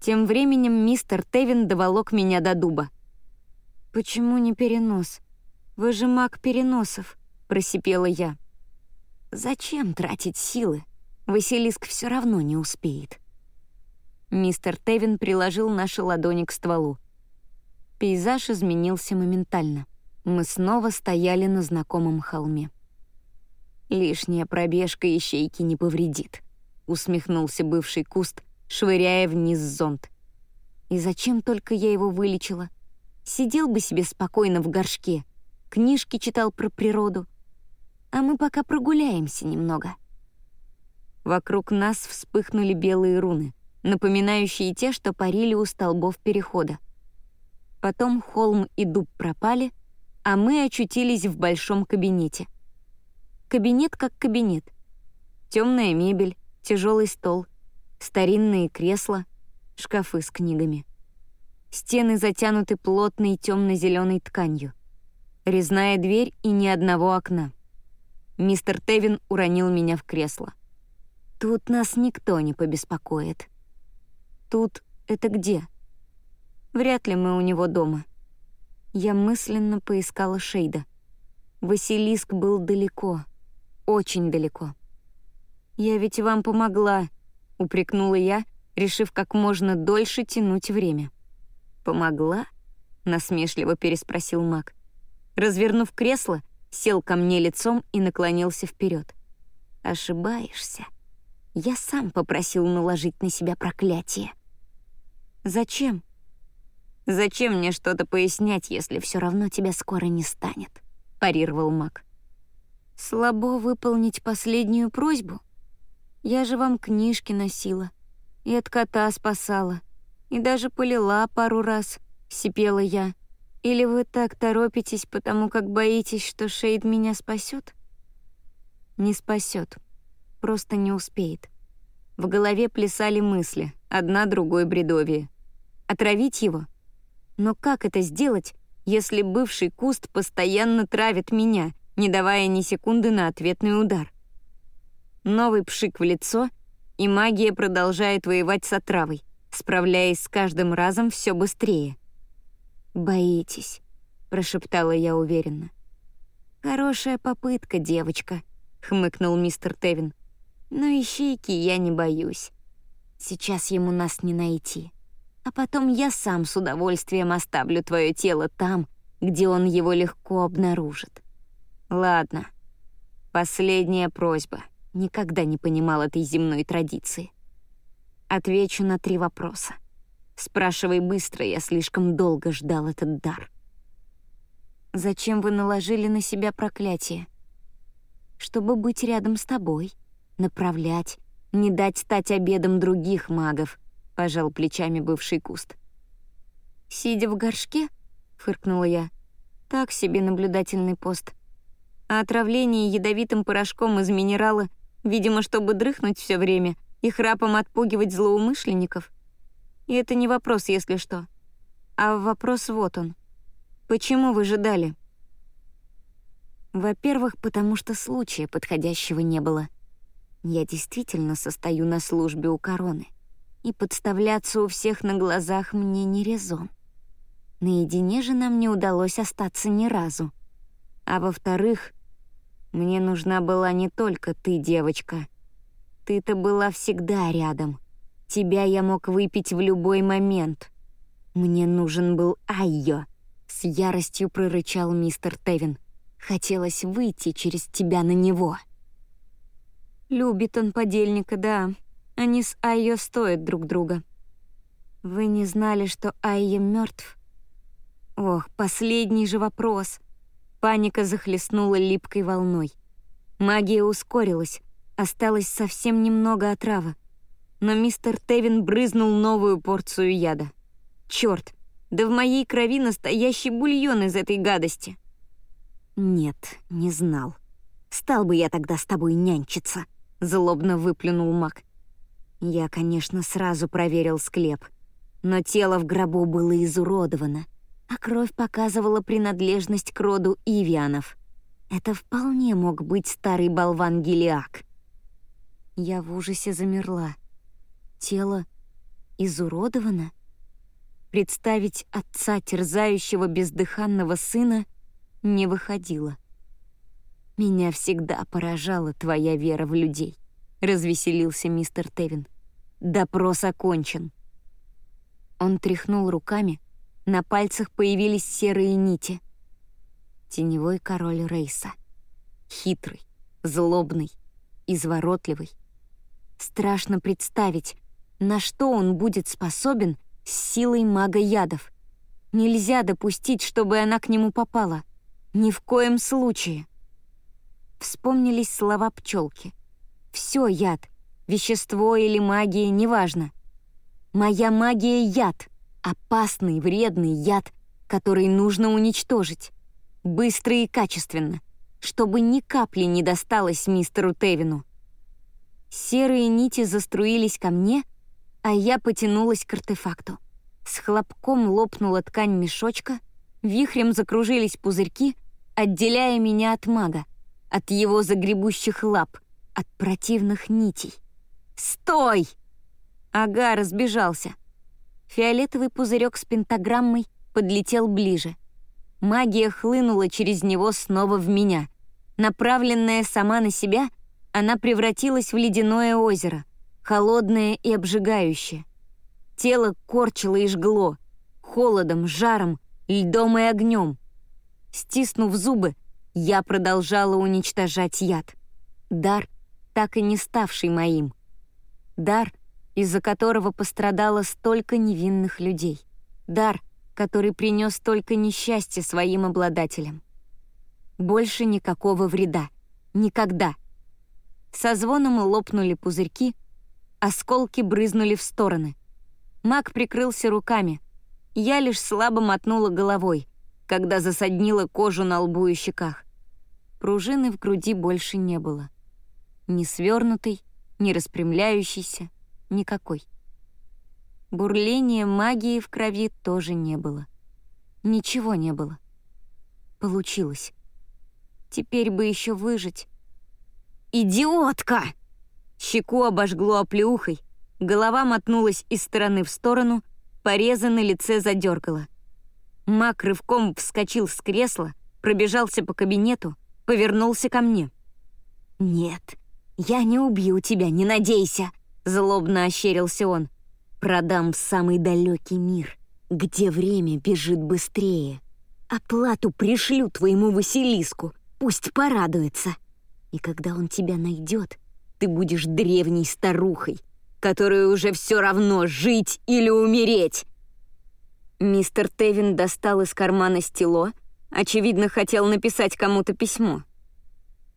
Тем временем мистер Тевин доволок меня до дуба. «Почему не перенос? Вы же маг переносов», — просипела я. «Зачем тратить силы? Василиск все равно не успеет». Мистер Тевин приложил наши ладони к стволу. Пейзаж изменился моментально. Мы снова стояли на знакомом холме. «Лишняя пробежка ищейки не повредит», — усмехнулся бывший куст, швыряя вниз зонт. «И зачем только я его вылечила? Сидел бы себе спокойно в горшке, книжки читал про природу. А мы пока прогуляемся немного». Вокруг нас вспыхнули белые руны напоминающие те, что парили у столбов перехода. Потом холм и дуб пропали, а мы очутились в большом кабинете. Кабинет как кабинет. Темная мебель, тяжелый стол, старинные кресла, шкафы с книгами. Стены затянуты плотной темно-зеленой тканью. Резная дверь и ни одного окна. Мистер Тевин уронил меня в кресло. Тут нас никто не побеспокоит. Тут Это где? Вряд ли мы у него дома. Я мысленно поискала Шейда. Василиск был далеко, очень далеко. «Я ведь вам помогла», — упрекнула я, решив как можно дольше тянуть время. «Помогла?» — насмешливо переспросил маг. Развернув кресло, сел ко мне лицом и наклонился вперед. «Ошибаешься. Я сам попросил наложить на себя проклятие». «Зачем?» «Зачем мне что-то пояснять, если все равно тебя скоро не станет?» — парировал маг. «Слабо выполнить последнюю просьбу? Я же вам книжки носила, и от кота спасала, и даже полила пару раз», — сипела я. «Или вы так торопитесь, потому как боитесь, что Шейд меня спасет? «Не спасет, просто не успеет». В голове плясали мысли, одна другой бредовее. Отравить его? Но как это сделать, если бывший куст постоянно травит меня, не давая ни секунды на ответный удар. Новый пшик в лицо, и магия продолжает воевать с отравой, справляясь с каждым разом все быстрее. «Боитесь», — прошептала я уверенно. «Хорошая попытка, девочка», — хмыкнул мистер Тевин. «Но ищейки я не боюсь. Сейчас ему нас не найти а потом я сам с удовольствием оставлю твое тело там, где он его легко обнаружит. Ладно. Последняя просьба. Никогда не понимал этой земной традиции. Отвечу на три вопроса. Спрашивай быстро, я слишком долго ждал этот дар. Зачем вы наложили на себя проклятие? Чтобы быть рядом с тобой, направлять, не дать стать обедом других магов — пожал плечами бывший куст. «Сидя в горшке?» — фыркнула я. «Так себе наблюдательный пост. А отравление ядовитым порошком из минерала, видимо, чтобы дрыхнуть все время и храпом отпугивать злоумышленников. И это не вопрос, если что. А вопрос вот он. Почему вы ждали?» Во-первых, потому что случая подходящего не было. Я действительно состою на службе у короны — и подставляться у всех на глазах мне не резон. Наедине же нам не удалось остаться ни разу. А во-вторых, мне нужна была не только ты, девочка. Ты-то была всегда рядом. Тебя я мог выпить в любой момент. Мне нужен был Айо, с яростью прорычал мистер Тевин. Хотелось выйти через тебя на него. Любит он подельника, да, они с Айо стоят друг друга. Вы не знали, что Айо мертв? Ох, последний же вопрос. Паника захлестнула липкой волной. Магия ускорилась, осталось совсем немного отравы. Но мистер Тевин брызнул новую порцию яда. Черт, да в моей крови настоящий бульон из этой гадости. Нет, не знал. Стал бы я тогда с тобой нянчиться, злобно выплюнул маг. Я, конечно, сразу проверил склеп, но тело в гробу было изуродовано, а кровь показывала принадлежность к роду Ивианов. Это вполне мог быть старый болван Гелиак. Я в ужасе замерла. Тело изуродовано? Представить отца, терзающего бездыханного сына, не выходило. Меня всегда поражала твоя вера в людей. — развеселился мистер Тевин. «Допрос окончен». Он тряхнул руками, на пальцах появились серые нити. Теневой король Рейса. Хитрый, злобный, изворотливый. Страшно представить, на что он будет способен с силой мага ядов. Нельзя допустить, чтобы она к нему попала. Ни в коем случае. Вспомнились слова пчелки. Все яд. Вещество или магия, неважно. Моя магия — яд. Опасный, вредный яд, который нужно уничтожить. Быстро и качественно, чтобы ни капли не досталось мистеру Тевину. Серые нити заструились ко мне, а я потянулась к артефакту. С хлопком лопнула ткань мешочка, вихрем закружились пузырьки, отделяя меня от мага, от его загребущих лап — от противных нитей. «Стой!» Ага разбежался. Фиолетовый пузырек с пентаграммой подлетел ближе. Магия хлынула через него снова в меня. Направленная сама на себя, она превратилась в ледяное озеро, холодное и обжигающее. Тело корчило и жгло, холодом, жаром, льдом и огнем. Стиснув зубы, я продолжала уничтожать яд. Дар, так и не ставший моим. Дар, из-за которого пострадало столько невинных людей. Дар, который принес столько несчастья своим обладателям. Больше никакого вреда. Никогда. Со звоном лопнули пузырьки, осколки брызнули в стороны. Маг прикрылся руками. Я лишь слабо мотнула головой, когда засаднила кожу на лбу и щеках. Пружины в груди больше не было. Ни свернутой, ни распрямляющейся, никакой. Бурления магии в крови тоже не было. Ничего не было. Получилось. Теперь бы еще выжить. «Идиотка!» Щеку обожгло оплеухой, голова мотнулась из стороны в сторону, порезы на лице задергала. Мак рывком вскочил с кресла, пробежался по кабинету, повернулся ко мне. «Нет, я не убью тебя, не надейся!» — злобно ощерился он. «Продам в самый далекий мир, где время бежит быстрее. Оплату пришлю твоему Василиску, пусть порадуется. И когда он тебя найдет, ты будешь древней старухой, которой уже все равно жить или умереть». Мистер Тевин достал из кармана стело, очевидно, хотел написать кому-то письмо.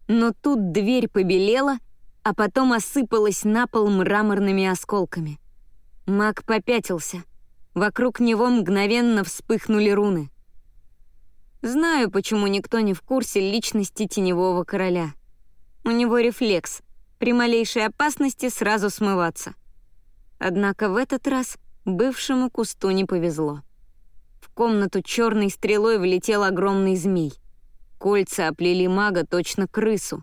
Но тут дверь побелела, а потом осыпалась на пол мраморными осколками. Маг попятился. Вокруг него мгновенно вспыхнули руны. Знаю, почему никто не в курсе личности Теневого Короля. У него рефлекс — при малейшей опасности сразу смываться. Однако в этот раз бывшему кусту не повезло. Комнату черной стрелой влетел огромный змей. Кольца оплели мага точно крысу.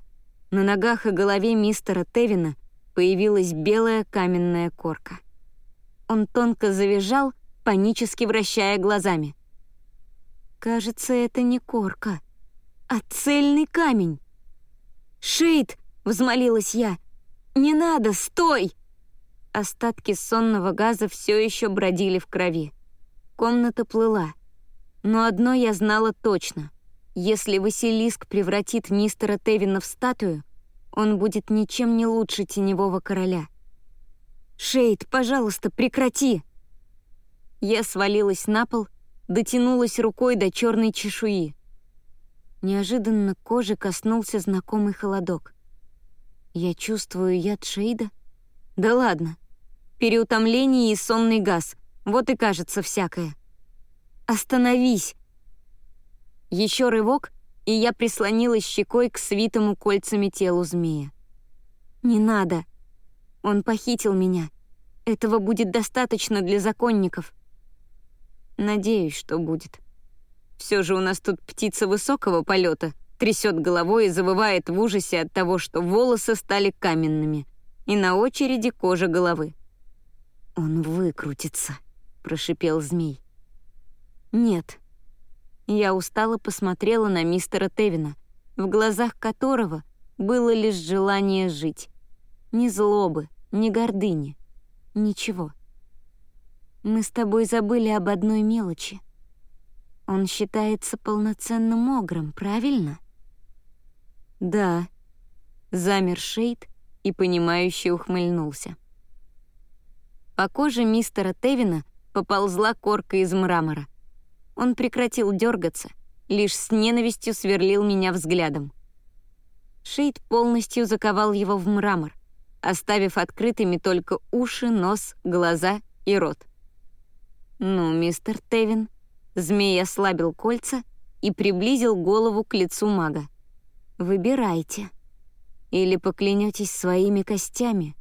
На ногах и голове мистера Тевина появилась белая каменная корка. Он тонко завизжал, панически вращая глазами. Кажется, это не корка, а цельный камень. «Шейд!» — взмолилась я. «Не надо, стой!» Остатки сонного газа все еще бродили в крови. Комната плыла. Но одно я знала точно. Если Василиск превратит мистера Тевина в статую, он будет ничем не лучше Теневого Короля. «Шейд, пожалуйста, прекрати!» Я свалилась на пол — дотянулась рукой до черной чешуи. Неожиданно кожи коснулся знакомый холодок. Я чувствую яд Шейда? Да ладно. Переутомление и сонный газ. Вот и кажется всякое. Остановись! Еще рывок, и я прислонилась щекой к свитому кольцами телу змея. «Не надо. Он похитил меня. Этого будет достаточно для законников. Надеюсь, что будет. Все же у нас тут птица высокого полета, трясет головой и завывает в ужасе от того, что волосы стали каменными, и на очереди кожа головы. «Он выкрутится», — прошипел змей. «Нет». Я устало посмотрела на мистера Тевина, в глазах которого было лишь желание жить. Ни злобы, ни гордыни, ничего. Мы с тобой забыли об одной мелочи. Он считается полноценным огром, правильно? Да. Замер Шейд и понимающе ухмыльнулся. По коже мистера Тевина поползла корка из мрамора. Он прекратил дергаться, лишь с ненавистью сверлил меня взглядом. Шейд полностью заковал его в мрамор, оставив открытыми только уши, нос, глаза и рот. «Ну, мистер Тевин». Змей ослабил кольца и приблизил голову к лицу мага. «Выбирайте. Или поклянетесь своими костями,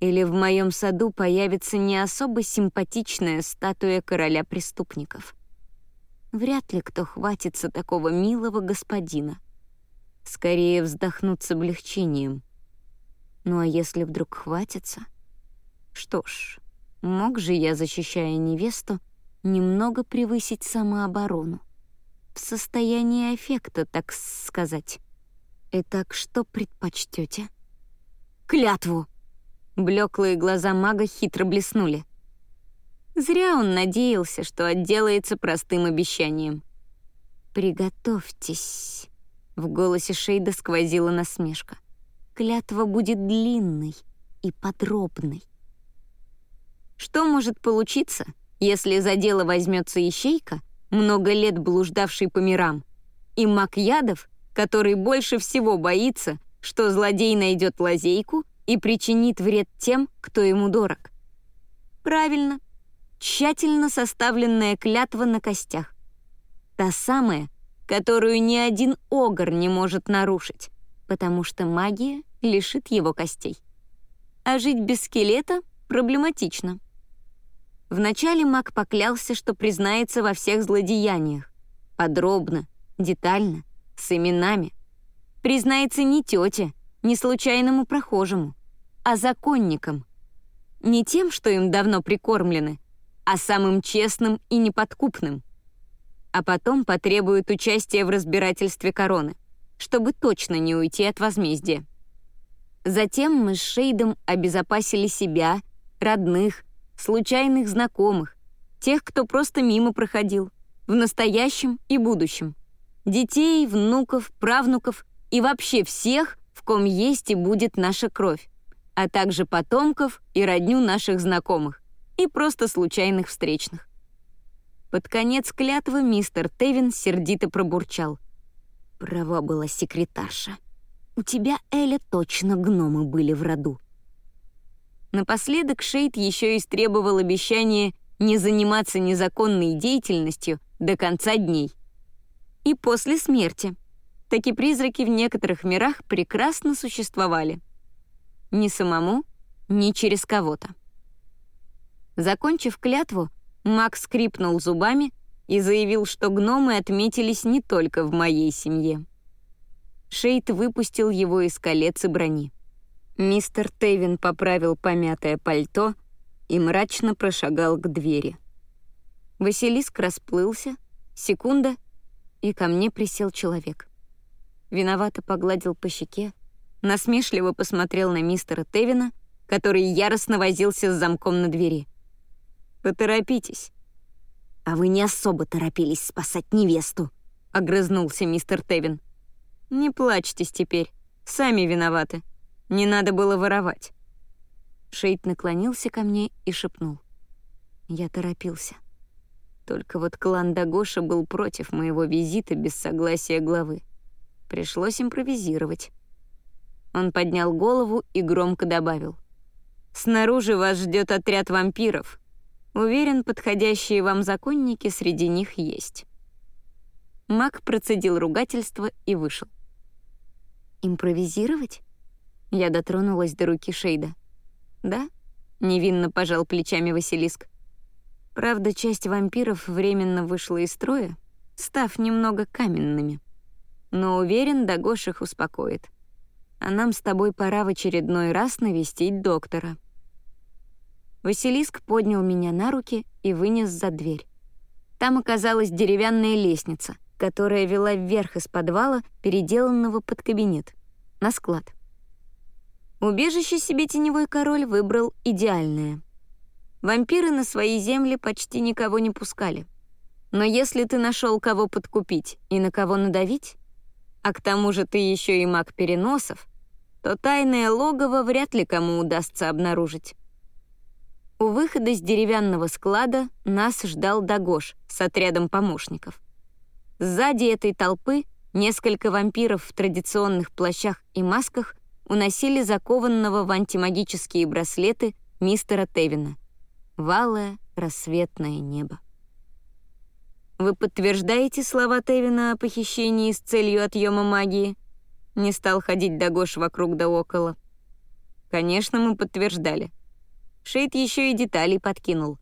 или в моем саду появится не особо симпатичная статуя короля преступников. Вряд ли кто хватится такого милого господина. Скорее вздохнут с облегчением. Ну а если вдруг хватится? Что ж, Мог же я, защищая невесту, немного превысить самооборону? В состоянии эффекта, так сказать. Итак, что предпочтете? Клятву! Блеклые глаза мага хитро блеснули. Зря он надеялся, что отделается простым обещанием. «Приготовьтесь», — в голосе Шейда сквозила насмешка. «Клятва будет длинной и подробной». Что может получиться, если за дело возьмется ищейка, много лет блуждавший по мирам, и маг ядов, который больше всего боится, что злодей найдет лазейку и причинит вред тем, кто ему дорог? Правильно, тщательно составленная клятва на костях. Та самая, которую ни один огр не может нарушить, потому что магия лишит его костей. А жить без скелета проблематично. Вначале маг поклялся, что признается во всех злодеяниях. Подробно, детально, с именами. Признается не тете, не случайному прохожему, а законникам. Не тем, что им давно прикормлены, а самым честным и неподкупным. А потом потребует участия в разбирательстве короны, чтобы точно не уйти от возмездия. Затем мы с Шейдом обезопасили себя, родных, случайных знакомых, тех, кто просто мимо проходил, в настоящем и будущем. Детей, внуков, правнуков и вообще всех, в ком есть и будет наша кровь, а также потомков и родню наших знакомых и просто случайных встречных. Под конец клятвы мистер Тевин сердито пробурчал. «Права была секретарша. У тебя, Эля, точно гномы были в роду». Напоследок Шейд еще и требовал обещания не заниматься незаконной деятельностью до конца дней. И после смерти. Таки призраки в некоторых мирах прекрасно существовали. Ни самому, ни через кого-то. Закончив клятву, Макс скрипнул зубами и заявил, что гномы отметились не только в моей семье. Шейд выпустил его из колец и брони. Мистер Тейвин поправил помятое пальто и мрачно прошагал к двери. Василиск расплылся, секунда, и ко мне присел человек. Виновато погладил по щеке, насмешливо посмотрел на мистера Тевина, который яростно возился с замком на двери — Поторопитесь». «А вы не особо торопились спасать невесту», — огрызнулся мистер Тевин. «Не плачьтесь теперь. Сами виноваты. Не надо было воровать». Шейд наклонился ко мне и шепнул. Я торопился. Только вот клан Дагоша был против моего визита без согласия главы. Пришлось импровизировать. Он поднял голову и громко добавил. «Снаружи вас ждет отряд вампиров. Уверен, подходящие вам законники среди них есть». Мак процедил ругательство и вышел. «Импровизировать?» Я дотронулась до руки Шейда. «Да?» — невинно пожал плечами Василиск. Правда, часть вампиров временно вышла из строя, став немного каменными. Но уверен, Дагош их успокоит. А нам с тобой пора в очередной раз навестить доктора. Василиск поднял меня на руки и вынес за дверь. Там оказалась деревянная лестница, которая вела вверх из подвала, переделанного под кабинет, на склад. Убежище себе теневой король выбрал идеальное. Вампиры на свои земли почти никого не пускали. Но если ты нашел кого подкупить и на кого надавить, а к тому же ты еще и маг переносов, то тайное логово вряд ли кому удастся обнаружить. У выхода с деревянного склада нас ждал Дагош с отрядом помощников. Сзади этой толпы несколько вампиров в традиционных плащах и масках уносили закованного в антимагические браслеты мистера Тевина. Валое рассветное небо. «Вы подтверждаете слова Тевина о похищении с целью отъема магии?» Не стал ходить Дагош вокруг да около. «Конечно, мы подтверждали. Шейд еще и детали подкинул.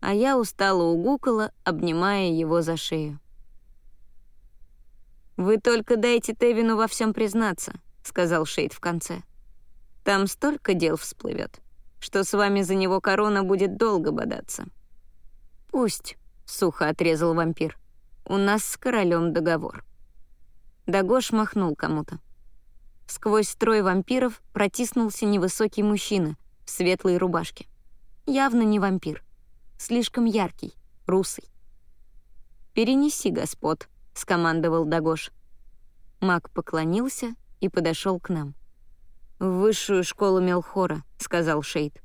А я устало угукала, обнимая его за шею. «Вы только дайте Тевину во всем признаться», — сказал Шейд в конце. «Там столько дел всплывет. что с вами за него корона будет долго бодаться». «Пусть», — сухо отрезал вампир. «У нас с королем договор». Дагош махнул кому-то. Сквозь строй вампиров протиснулся невысокий мужчина в светлой рубашке. Явно не вампир. Слишком яркий, русый. «Перенеси, господ», — скомандовал Дагош. Маг поклонился и подошел к нам. «В высшую школу Мелхора», — сказал Шейд.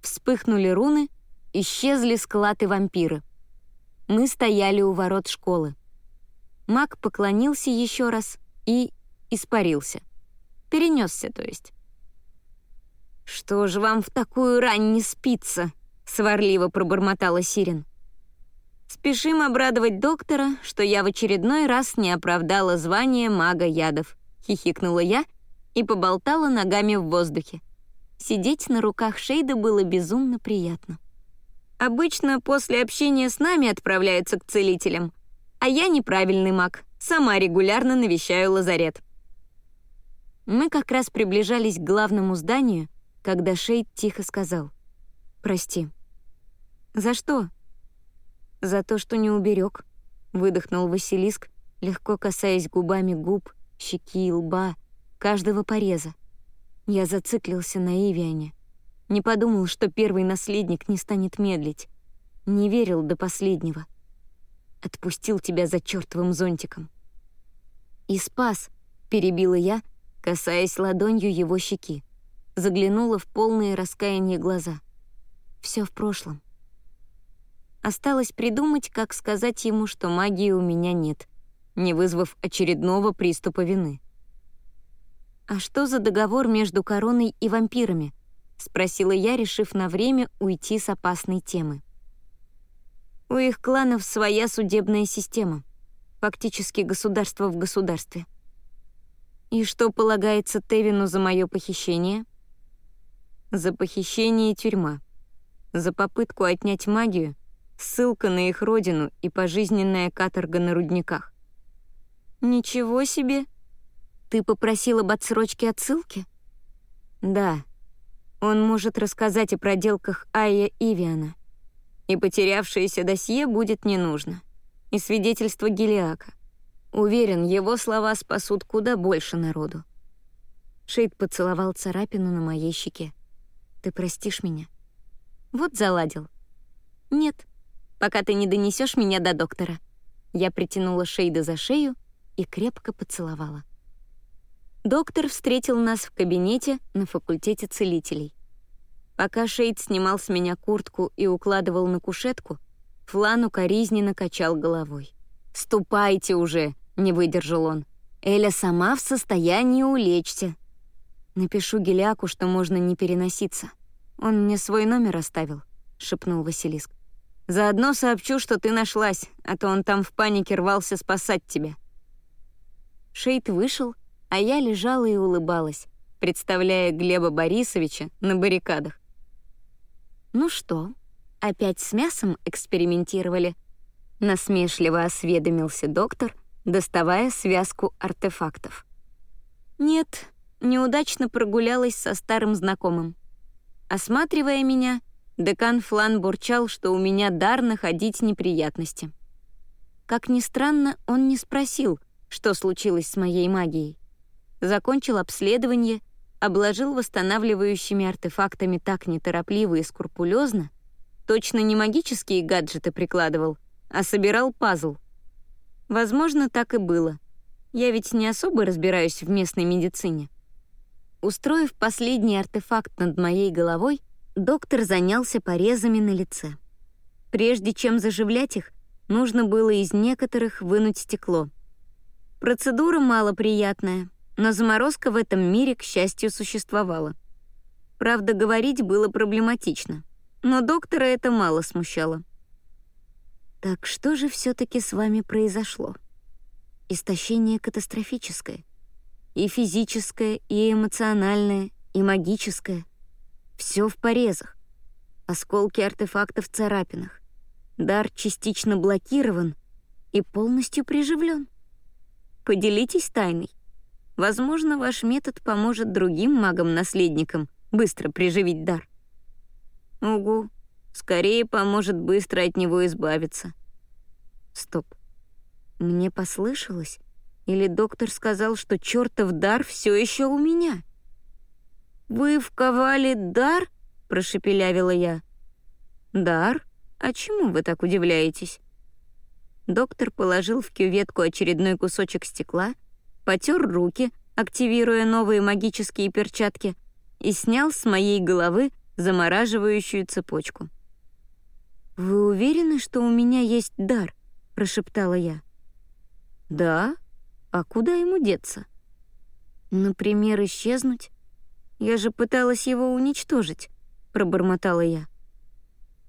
Вспыхнули руны, исчезли склады вампиры. Мы стояли у ворот школы. Маг поклонился еще раз и испарился. Перенесся, то есть. «Что же вам в такую рань не спится?» — сварливо пробормотала Сирен. «Спешим обрадовать доктора, что я в очередной раз не оправдала звание мага ядов», — хихикнула я и поболтала ногами в воздухе. Сидеть на руках Шейда было безумно приятно. Обычно после общения с нами отправляются к целителям, а я неправильный маг, сама регулярно навещаю лазарет. Мы как раз приближались к главному зданию, когда Шейд тихо сказал «Прости». «За что?» «За то, что не уберег», — выдохнул Василиск, легко касаясь губами губ, щеки и лба, каждого пореза. Я зациклился на Ивиане. Не подумал, что первый наследник не станет медлить. Не верил до последнего. Отпустил тебя за чертовым зонтиком. «И спас», — перебила я, касаясь ладонью его щеки. Заглянула в полные раскаяние глаза. Все в прошлом. Осталось придумать, как сказать ему, что магии у меня нет, не вызвав очередного приступа вины. «А что за договор между короной и вампирами?» — спросила я, решив на время уйти с опасной темы. «У их кланов своя судебная система, фактически государство в государстве. И что полагается Тевину за мое похищение?» «За похищение тюрьма. За попытку отнять магию ссылка на их родину и пожизненная каторга на рудниках. «Ничего себе! Ты попросил об отсрочке отсылки?» «Да. Он может рассказать о проделках Айя Ивиана. И потерявшееся досье будет не нужно. И свидетельство Гелиака. Уверен, его слова спасут куда больше народу». Шейд поцеловал царапину на моей щеке. «Ты простишь меня?» «Вот заладил». «Нет, пока ты не донесешь меня до доктора». Я притянула Шейда за шею и крепко поцеловала. Доктор встретил нас в кабинете на факультете целителей. Пока Шейд снимал с меня куртку и укладывал на кушетку, Флан укоризненно качал головой. «Ступайте уже!» — не выдержал он. «Эля сама в состоянии улечься». «Напишу Геляку, что можно не переноситься. Он мне свой номер оставил», — шепнул Василиск. Заодно сообщу, что ты нашлась, а то он там в панике рвался спасать тебя». Шейд вышел, а я лежала и улыбалась, представляя Глеба Борисовича на баррикадах. «Ну что, опять с мясом экспериментировали?» Насмешливо осведомился доктор, доставая связку артефактов. «Нет, неудачно прогулялась со старым знакомым. Осматривая меня, Декан Флан бурчал, что у меня дар находить неприятности. Как ни странно, он не спросил, что случилось с моей магией. Закончил обследование, обложил восстанавливающими артефактами так неторопливо и скрупулезно, точно не магические гаджеты прикладывал, а собирал пазл. Возможно, так и было. Я ведь не особо разбираюсь в местной медицине. Устроив последний артефакт над моей головой, доктор занялся порезами на лице. Прежде чем заживлять их, нужно было из некоторых вынуть стекло. Процедура малоприятная, но заморозка в этом мире, к счастью, существовала. Правда, говорить было проблематично, но доктора это мало смущало. Так что же все-таки с вами произошло? Истощение катастрофическое. И физическое, и эмоциональное, и магическое. Все в порезах. Осколки артефактов в царапинах. Дар частично блокирован и полностью приживлен. Поделитесь тайной. Возможно, ваш метод поможет другим магам-наследникам быстро приживить дар. Угу. Скорее поможет быстро от него избавиться. Стоп. Мне послышалось? Или доктор сказал, что чертов дар все еще у меня? «Вы вковали дар?» — прошепелявила я. «Дар? А чему вы так удивляетесь?» Доктор положил в кюветку очередной кусочек стекла, потер руки, активируя новые магические перчатки, и снял с моей головы замораживающую цепочку. «Вы уверены, что у меня есть дар?» — прошептала я. «Да? А куда ему деться?» «Например, исчезнуть?» Я же пыталась его уничтожить», — пробормотала я.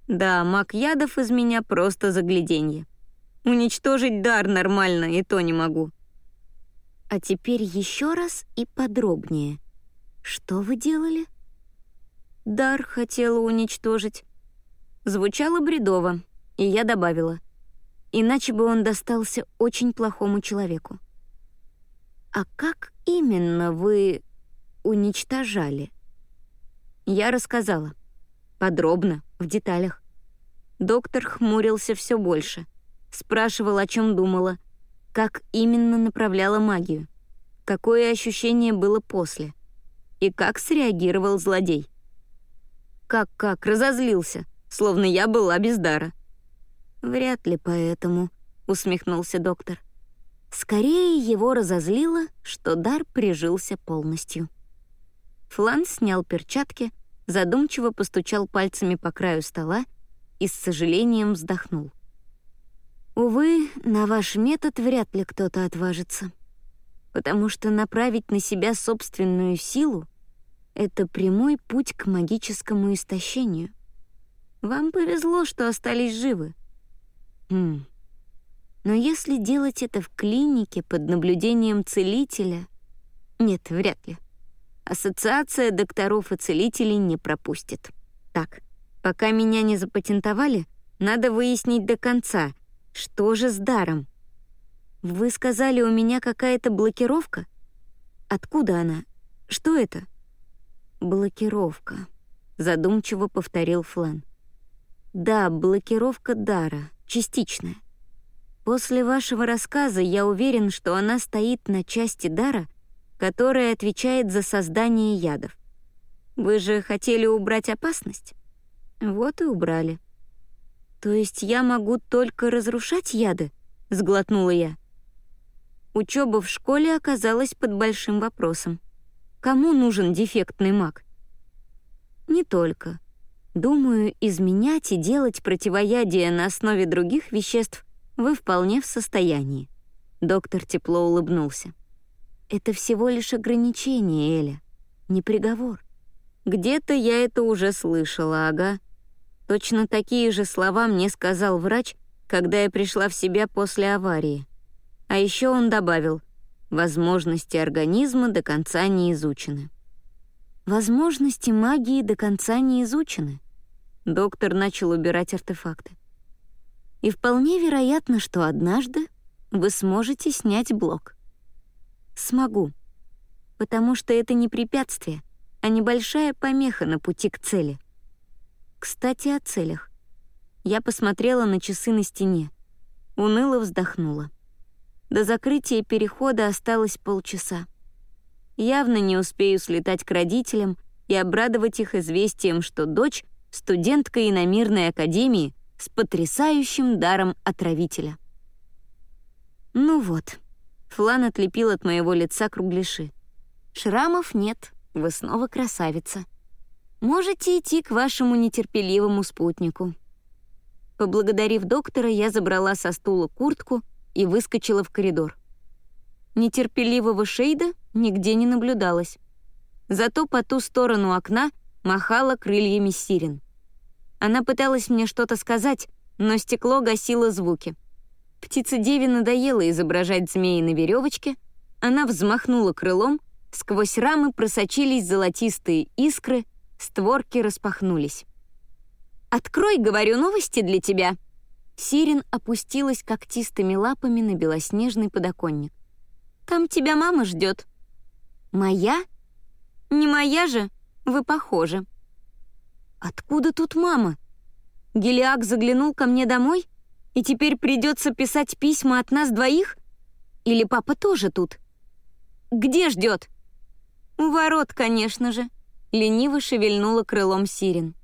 «Да, маг ядов из меня просто загляденье. Уничтожить дар нормально, и то не могу». «А теперь еще раз и подробнее. Что вы делали?» «Дар хотела уничтожить». Звучало бредово, и я добавила. Иначе бы он достался очень плохому человеку. «А как именно вы уничтожали. Я рассказала. Подробно, в деталях. Доктор хмурился все больше. Спрашивал, о чем думала, как именно направляла магию, какое ощущение было после и как среагировал злодей. Как-как, разозлился, словно я была без дара. «Вряд ли поэтому», — усмехнулся доктор. Скорее его разозлило, что дар прижился полностью. Флан снял перчатки, задумчиво постучал пальцами по краю стола и с сожалением вздохнул. «Увы, на ваш метод вряд ли кто-то отважится, потому что направить на себя собственную силу — это прямой путь к магическому истощению. Вам повезло, что остались живы. Хм. Но если делать это в клинике под наблюдением целителя... Нет, вряд ли. Ассоциация докторов и целителей не пропустит. Так, пока меня не запатентовали, надо выяснить до конца, что же с даром. Вы сказали, у меня какая-то блокировка? Откуда она? Что это? Блокировка, задумчиво повторил Флан. Да, блокировка дара, частичная. После вашего рассказа я уверен, что она стоит на части дара — которая отвечает за создание ядов. Вы же хотели убрать опасность? Вот и убрали. То есть я могу только разрушать яды? Сглотнула я. Учеба в школе оказалась под большим вопросом. Кому нужен дефектный маг? Не только. Думаю, изменять и делать противоядие на основе других веществ вы вполне в состоянии. Доктор тепло улыбнулся. Это всего лишь ограничение, Эля, не приговор. Где-то я это уже слышала, ага. Точно такие же слова мне сказал врач, когда я пришла в себя после аварии. А еще он добавил, возможности организма до конца не изучены. Возможности магии до конца не изучены. Доктор начал убирать артефакты. И вполне вероятно, что однажды вы сможете снять блок. Смогу. Потому что это не препятствие, а небольшая помеха на пути к цели. Кстати, о целях. Я посмотрела на часы на стене. Уныло вздохнула. До закрытия перехода осталось полчаса. Явно не успею слетать к родителям и обрадовать их известием, что дочь — студентка иномирной академии с потрясающим даром отравителя. Ну вот, Флан отлепил от моего лица кругляши. «Шрамов нет, вы снова красавица. Можете идти к вашему нетерпеливому спутнику». Поблагодарив доктора, я забрала со стула куртку и выскочила в коридор. Нетерпеливого Шейда нигде не наблюдалось. Зато по ту сторону окна махала крыльями сирен. Она пыталась мне что-то сказать, но стекло гасило звуки. Птице-деве надоело изображать змеи на веревочке, она взмахнула крылом, сквозь рамы просочились золотистые искры, створки распахнулись. «Открой, говорю, новости для тебя!» Сирен опустилась когтистыми лапами на белоснежный подоконник. «Там тебя мама ждет». «Моя?» «Не моя же, вы похожи». Откуда тут мама? Гелиак заглянул ко мне домой? И теперь придется писать письма от нас двоих? Или папа тоже тут? Где ждет? У ворот, конечно же. Лениво шевельнула крылом Сирен.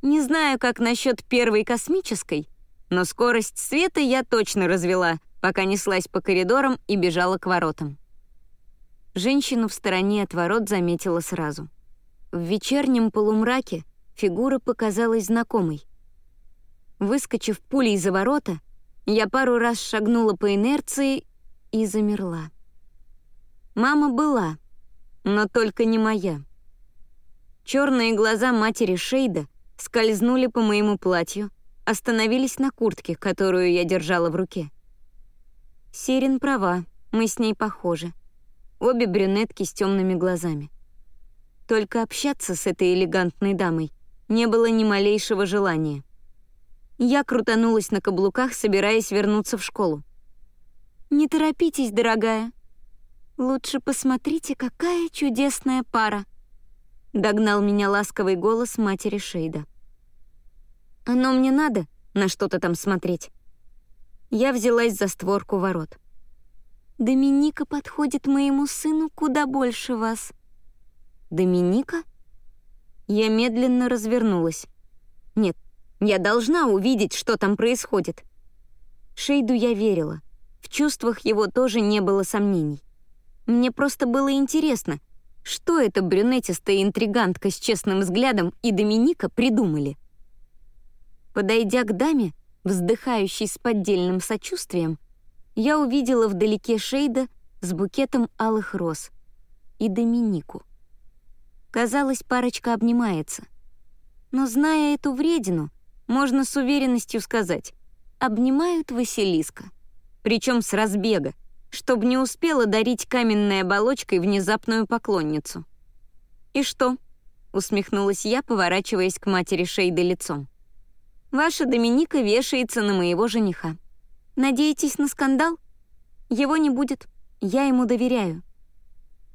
Не знаю, как насчет первой космической, но скорость света я точно развела, пока неслась по коридорам и бежала к воротам. Женщину в стороне от ворот заметила сразу. В вечернем полумраке фигура показалась знакомой. Выскочив пулей за ворота, я пару раз шагнула по инерции и замерла. Мама была, но только не моя. Черные глаза матери Шейда скользнули по моему платью, остановились на куртке, которую я держала в руке. Сирен права, мы с ней похожи. Обе брюнетки с темными глазами. Только общаться с этой элегантной дамой не было ни малейшего желания. Я крутанулась на каблуках, собираясь вернуться в школу. «Не торопитесь, дорогая. Лучше посмотрите, какая чудесная пара!» Догнал меня ласковый голос матери Шейда. «Оно мне надо на что-то там смотреть?» Я взялась за створку ворот. «Доминика подходит моему сыну куда больше вас». «Доминика?» Я медленно развернулась. «Нет, я должна увидеть, что там происходит. Шейду я верила. В чувствах его тоже не было сомнений. Мне просто было интересно, что эта брюнетистая интригантка с честным взглядом и Доминика придумали. Подойдя к даме, вздыхающей с поддельным сочувствием, я увидела вдалеке Шейда с букетом алых роз и Доминику. Казалось, парочка обнимается. Но зная эту вредину, можно с уверенностью сказать, обнимают Василиска. Причем с разбега, чтобы не успела дарить каменной оболочкой внезапную поклонницу. «И что?» — усмехнулась я, поворачиваясь к матери Шейды лицом. «Ваша Доминика вешается на моего жениха. Надеетесь на скандал? Его не будет. Я ему доверяю».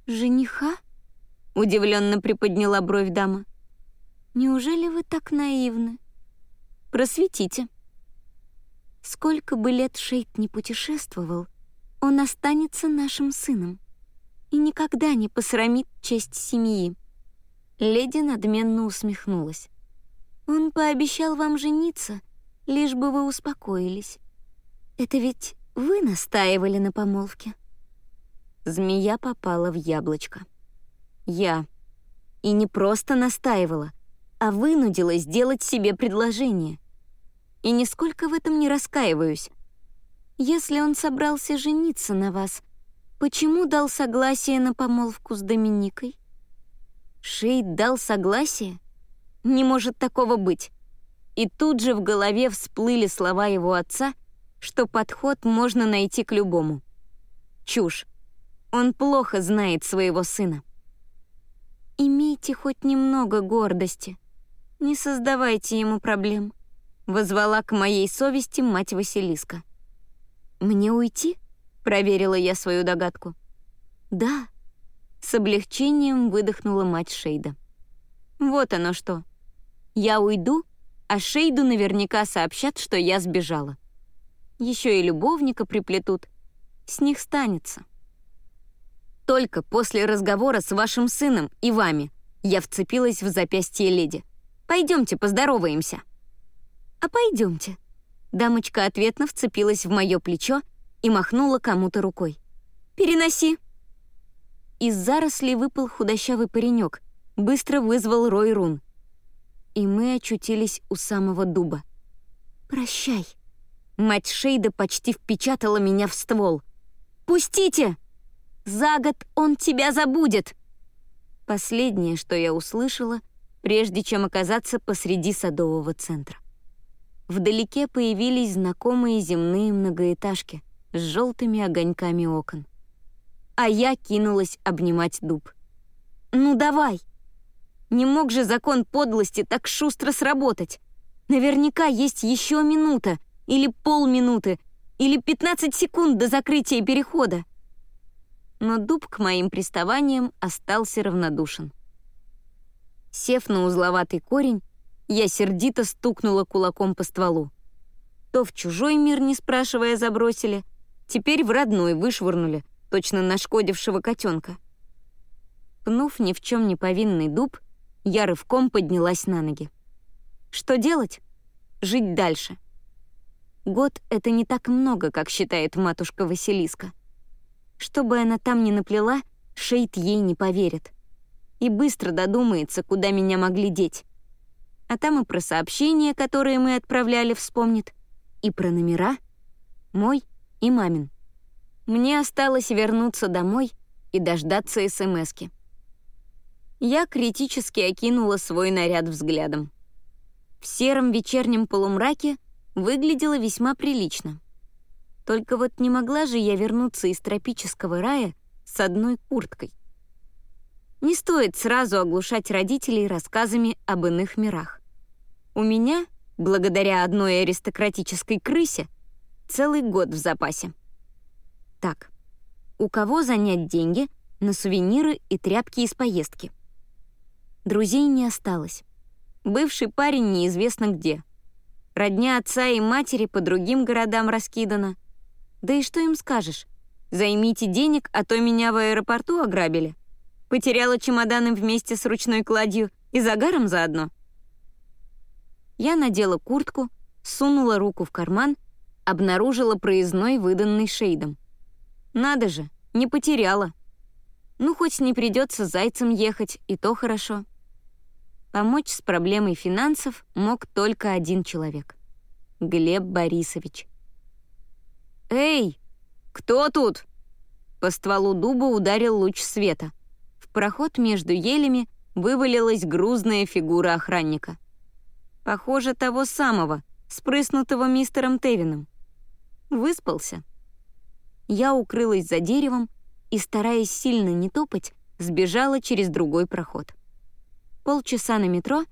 «Жениха?» — удивленно приподняла бровь дама. «Неужели вы так наивны?» Просветите. Сколько бы лет Шейд не путешествовал, он останется нашим сыном и никогда не посрамит честь семьи. Леди надменно усмехнулась. Он пообещал вам жениться, лишь бы вы успокоились. Это ведь вы настаивали на помолвке. Змея попала в яблочко. Я. И не просто настаивала, а вынудила сделать себе предложение и нисколько в этом не раскаиваюсь. Если он собрался жениться на вас, почему дал согласие на помолвку с Доминикой? Шейд дал согласие? Не может такого быть. И тут же в голове всплыли слова его отца, что подход можно найти к любому. Чушь. Он плохо знает своего сына. Имейте хоть немного гордости. Не создавайте ему проблем. — возвала к моей совести мать Василиска. «Мне уйти?» — проверила я свою догадку. «Да», — с облегчением выдохнула мать Шейда. «Вот оно что. Я уйду, а Шейду наверняка сообщат, что я сбежала. Еще и любовника приплетут. С них станется». Только после разговора с вашим сыном и вами я вцепилась в запястье леди. Пойдемте поздороваемся. «А пойдемте». Дамочка ответно вцепилась в мое плечо и махнула кому-то рукой. «Переноси». Из зарослей выпал худощавый паренек, быстро вызвал Рой Рун. И мы очутились у самого дуба. «Прощай». Мать Шейда почти впечатала меня в ствол. «Пустите! За год он тебя забудет!» Последнее, что я услышала, прежде чем оказаться посреди садового центра. Вдалеке появились знакомые земные многоэтажки с желтыми огоньками окон. А я кинулась обнимать дуб. «Ну давай!» Не мог же закон подлости так шустро сработать. Наверняка есть еще минута, или полминуты, или 15 секунд до закрытия перехода. Но дуб к моим приставаниям остался равнодушен. Сев на узловатый корень, я сердито стукнула кулаком по стволу. То в чужой мир, не спрашивая, забросили, теперь в родной вышвырнули, точно нашкодившего котенка. Пнув ни в чем не повинный дуб, я рывком поднялась на ноги. Что делать? Жить дальше. Год — это не так много, как считает матушка Василиска. Что бы она там ни наплела, Шейд ей не поверит. И быстро додумается, куда меня могли деть. А там и про сообщения, которые мы отправляли, вспомнит, и про номера, мой и мамин. Мне осталось вернуться домой и дождаться СМСки. Я критически окинула свой наряд взглядом. В сером вечернем полумраке выглядела весьма прилично. Только вот не могла же я вернуться из тропического рая с одной курткой. Не стоит сразу оглушать родителей рассказами об иных мирах. У меня, благодаря одной аристократической крысе, целый год в запасе. Так, у кого занять деньги на сувениры и тряпки из поездки? Друзей не осталось. Бывший парень неизвестно где. Родня отца и матери по другим городам раскидана. Да и что им скажешь? Займите денег, а то меня в аэропорту ограбили. Потеряла чемоданы вместе с ручной кладью и загаром заодно. Я надела куртку, сунула руку в карман, обнаружила проездной, выданный шейдом. Надо же, не потеряла. Ну, хоть не придется зайцем ехать, и то хорошо. Помочь с проблемой финансов мог только один человек — Глеб Борисович. «Эй, кто тут?» По стволу дуба ударил луч света. Проход между елями вывалилась грузная фигура охранника. Похоже, того самого, спрыснутого мистером Тевином. Выспался. Я укрылась за деревом и, стараясь сильно не топать, сбежала через другой проход. Полчаса на метро,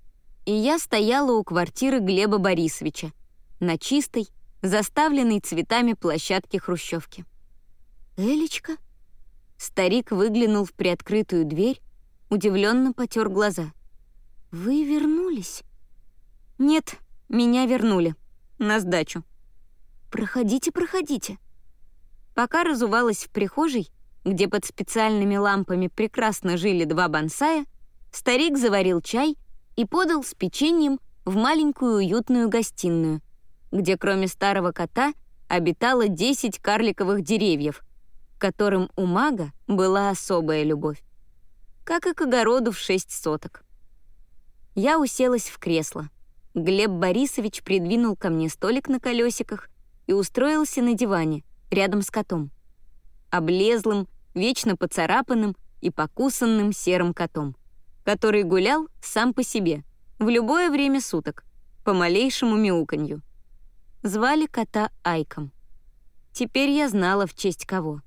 и я стояла у квартиры Глеба Борисовича, на чистой, заставленной цветами площадке хрущевки. «Элечка?» Старик выглянул в приоткрытую дверь, удивленно потер глаза. «Вы вернулись?» «Нет, меня вернули. На сдачу». «Проходите, проходите». Пока разувалась в прихожей, где под специальными лампами прекрасно жили два бонсая, старик заварил чай и подал с печеньем в маленькую уютную гостиную, где кроме старого кота обитало 10 карликовых деревьев, которым у мага была особая любовь. Как и к огороду в шесть соток. Я уселась в кресло — Глеб Борисович придвинул ко мне столик на колесиках и устроился на диване, рядом с котом. Облезлым, вечно поцарапанным и покусанным серым котом, который гулял сам по себе, в любое время суток, по малейшему мяуканью. Звали кота Айком. Теперь я знала, в честь кого.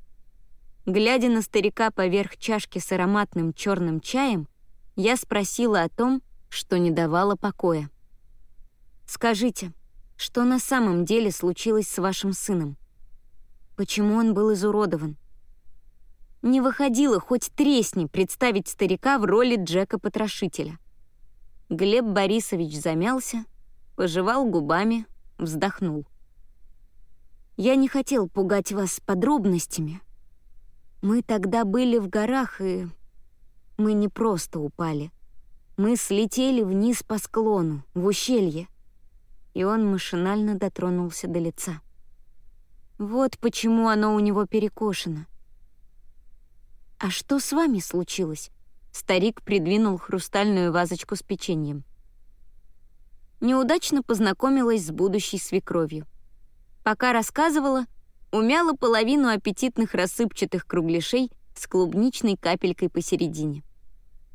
Глядя на старика поверх чашки с ароматным черным чаем, я спросила о том, что не давало покоя. Скажите, что на самом деле случилось с вашим сыном? Почему он был изуродован? Не выходило хоть тресни представить старика в роли Джека-потрошителя. Глеб Борисович замялся, пожевал губами, вздохнул. «Я не хотел пугать вас подробностями. Мы тогда были в горах, и мы не просто упали. Мы слетели вниз по склону, в ущелье и он машинально дотронулся до лица. Вот почему оно у него перекошено. «А что с вами случилось?» Старик придвинул хрустальную вазочку с печеньем. Неудачно познакомилась с будущей свекровью. Пока рассказывала, умяла половину аппетитных рассыпчатых кругляшей с клубничной капелькой посередине.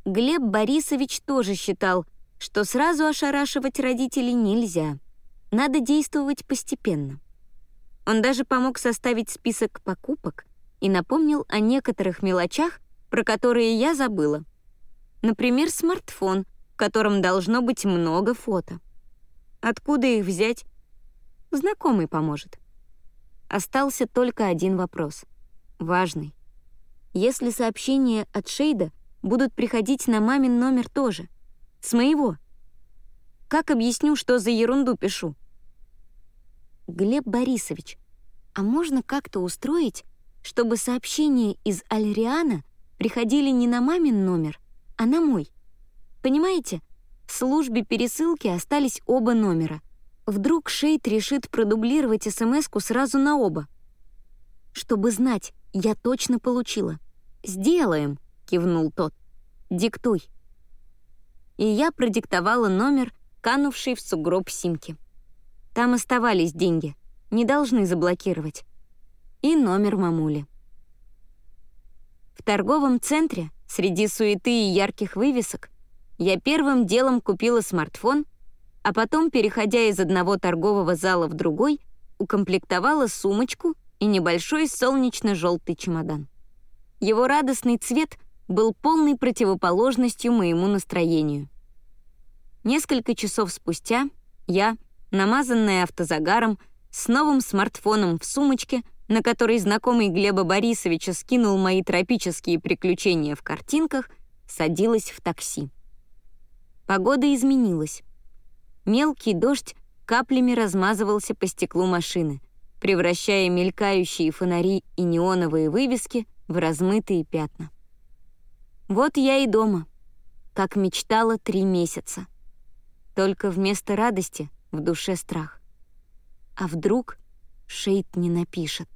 Глеб Борисович тоже считал, что сразу ошарашивать родителей нельзя — надо действовать постепенно. Он даже помог составить список покупок и напомнил о некоторых мелочах, про которые я забыла. Например, смартфон, в котором должно быть много фото. Откуда их взять? Знакомый поможет. Остался только один вопрос. Важный. Если сообщения от Шейда будут приходить на мамин номер тоже, С моего. Как объясню, что за ерунду пишу? Глеб Борисович, а можно как-то устроить, чтобы сообщения из Альриана приходили не на мамин номер, а на мой? Понимаете, в службе пересылки остались оба номера. Вдруг Шейд решит продублировать смс сразу на оба. Чтобы знать, я точно получила. «Сделаем», — кивнул тот. «Диктуй». И я продиктовала номер, канувший в сугроб симки. Там оставались деньги, не должны заблокировать. И номер мамули. В торговом центре, среди суеты и ярких вывесок, я первым делом купила смартфон, а потом, переходя из одного торгового зала в другой, укомплектовала сумочку и небольшой солнечно-желтый чемодан. Его радостный цвет был полной противоположностью моему настроению. Несколько часов спустя я, намазанная автозагаром, с новым смартфоном в сумочке, на которой знакомый Глеба Борисовича скинул мои тропические приключения в картинках, садилась в такси. Погода изменилась. Мелкий дождь каплями размазывался по стеклу машины, превращая мелькающие фонари и неоновые вывески в размытые пятна. Вот я и дома, как мечтала три месяца. Только вместо радости в душе страх. А вдруг Шейд не напишет?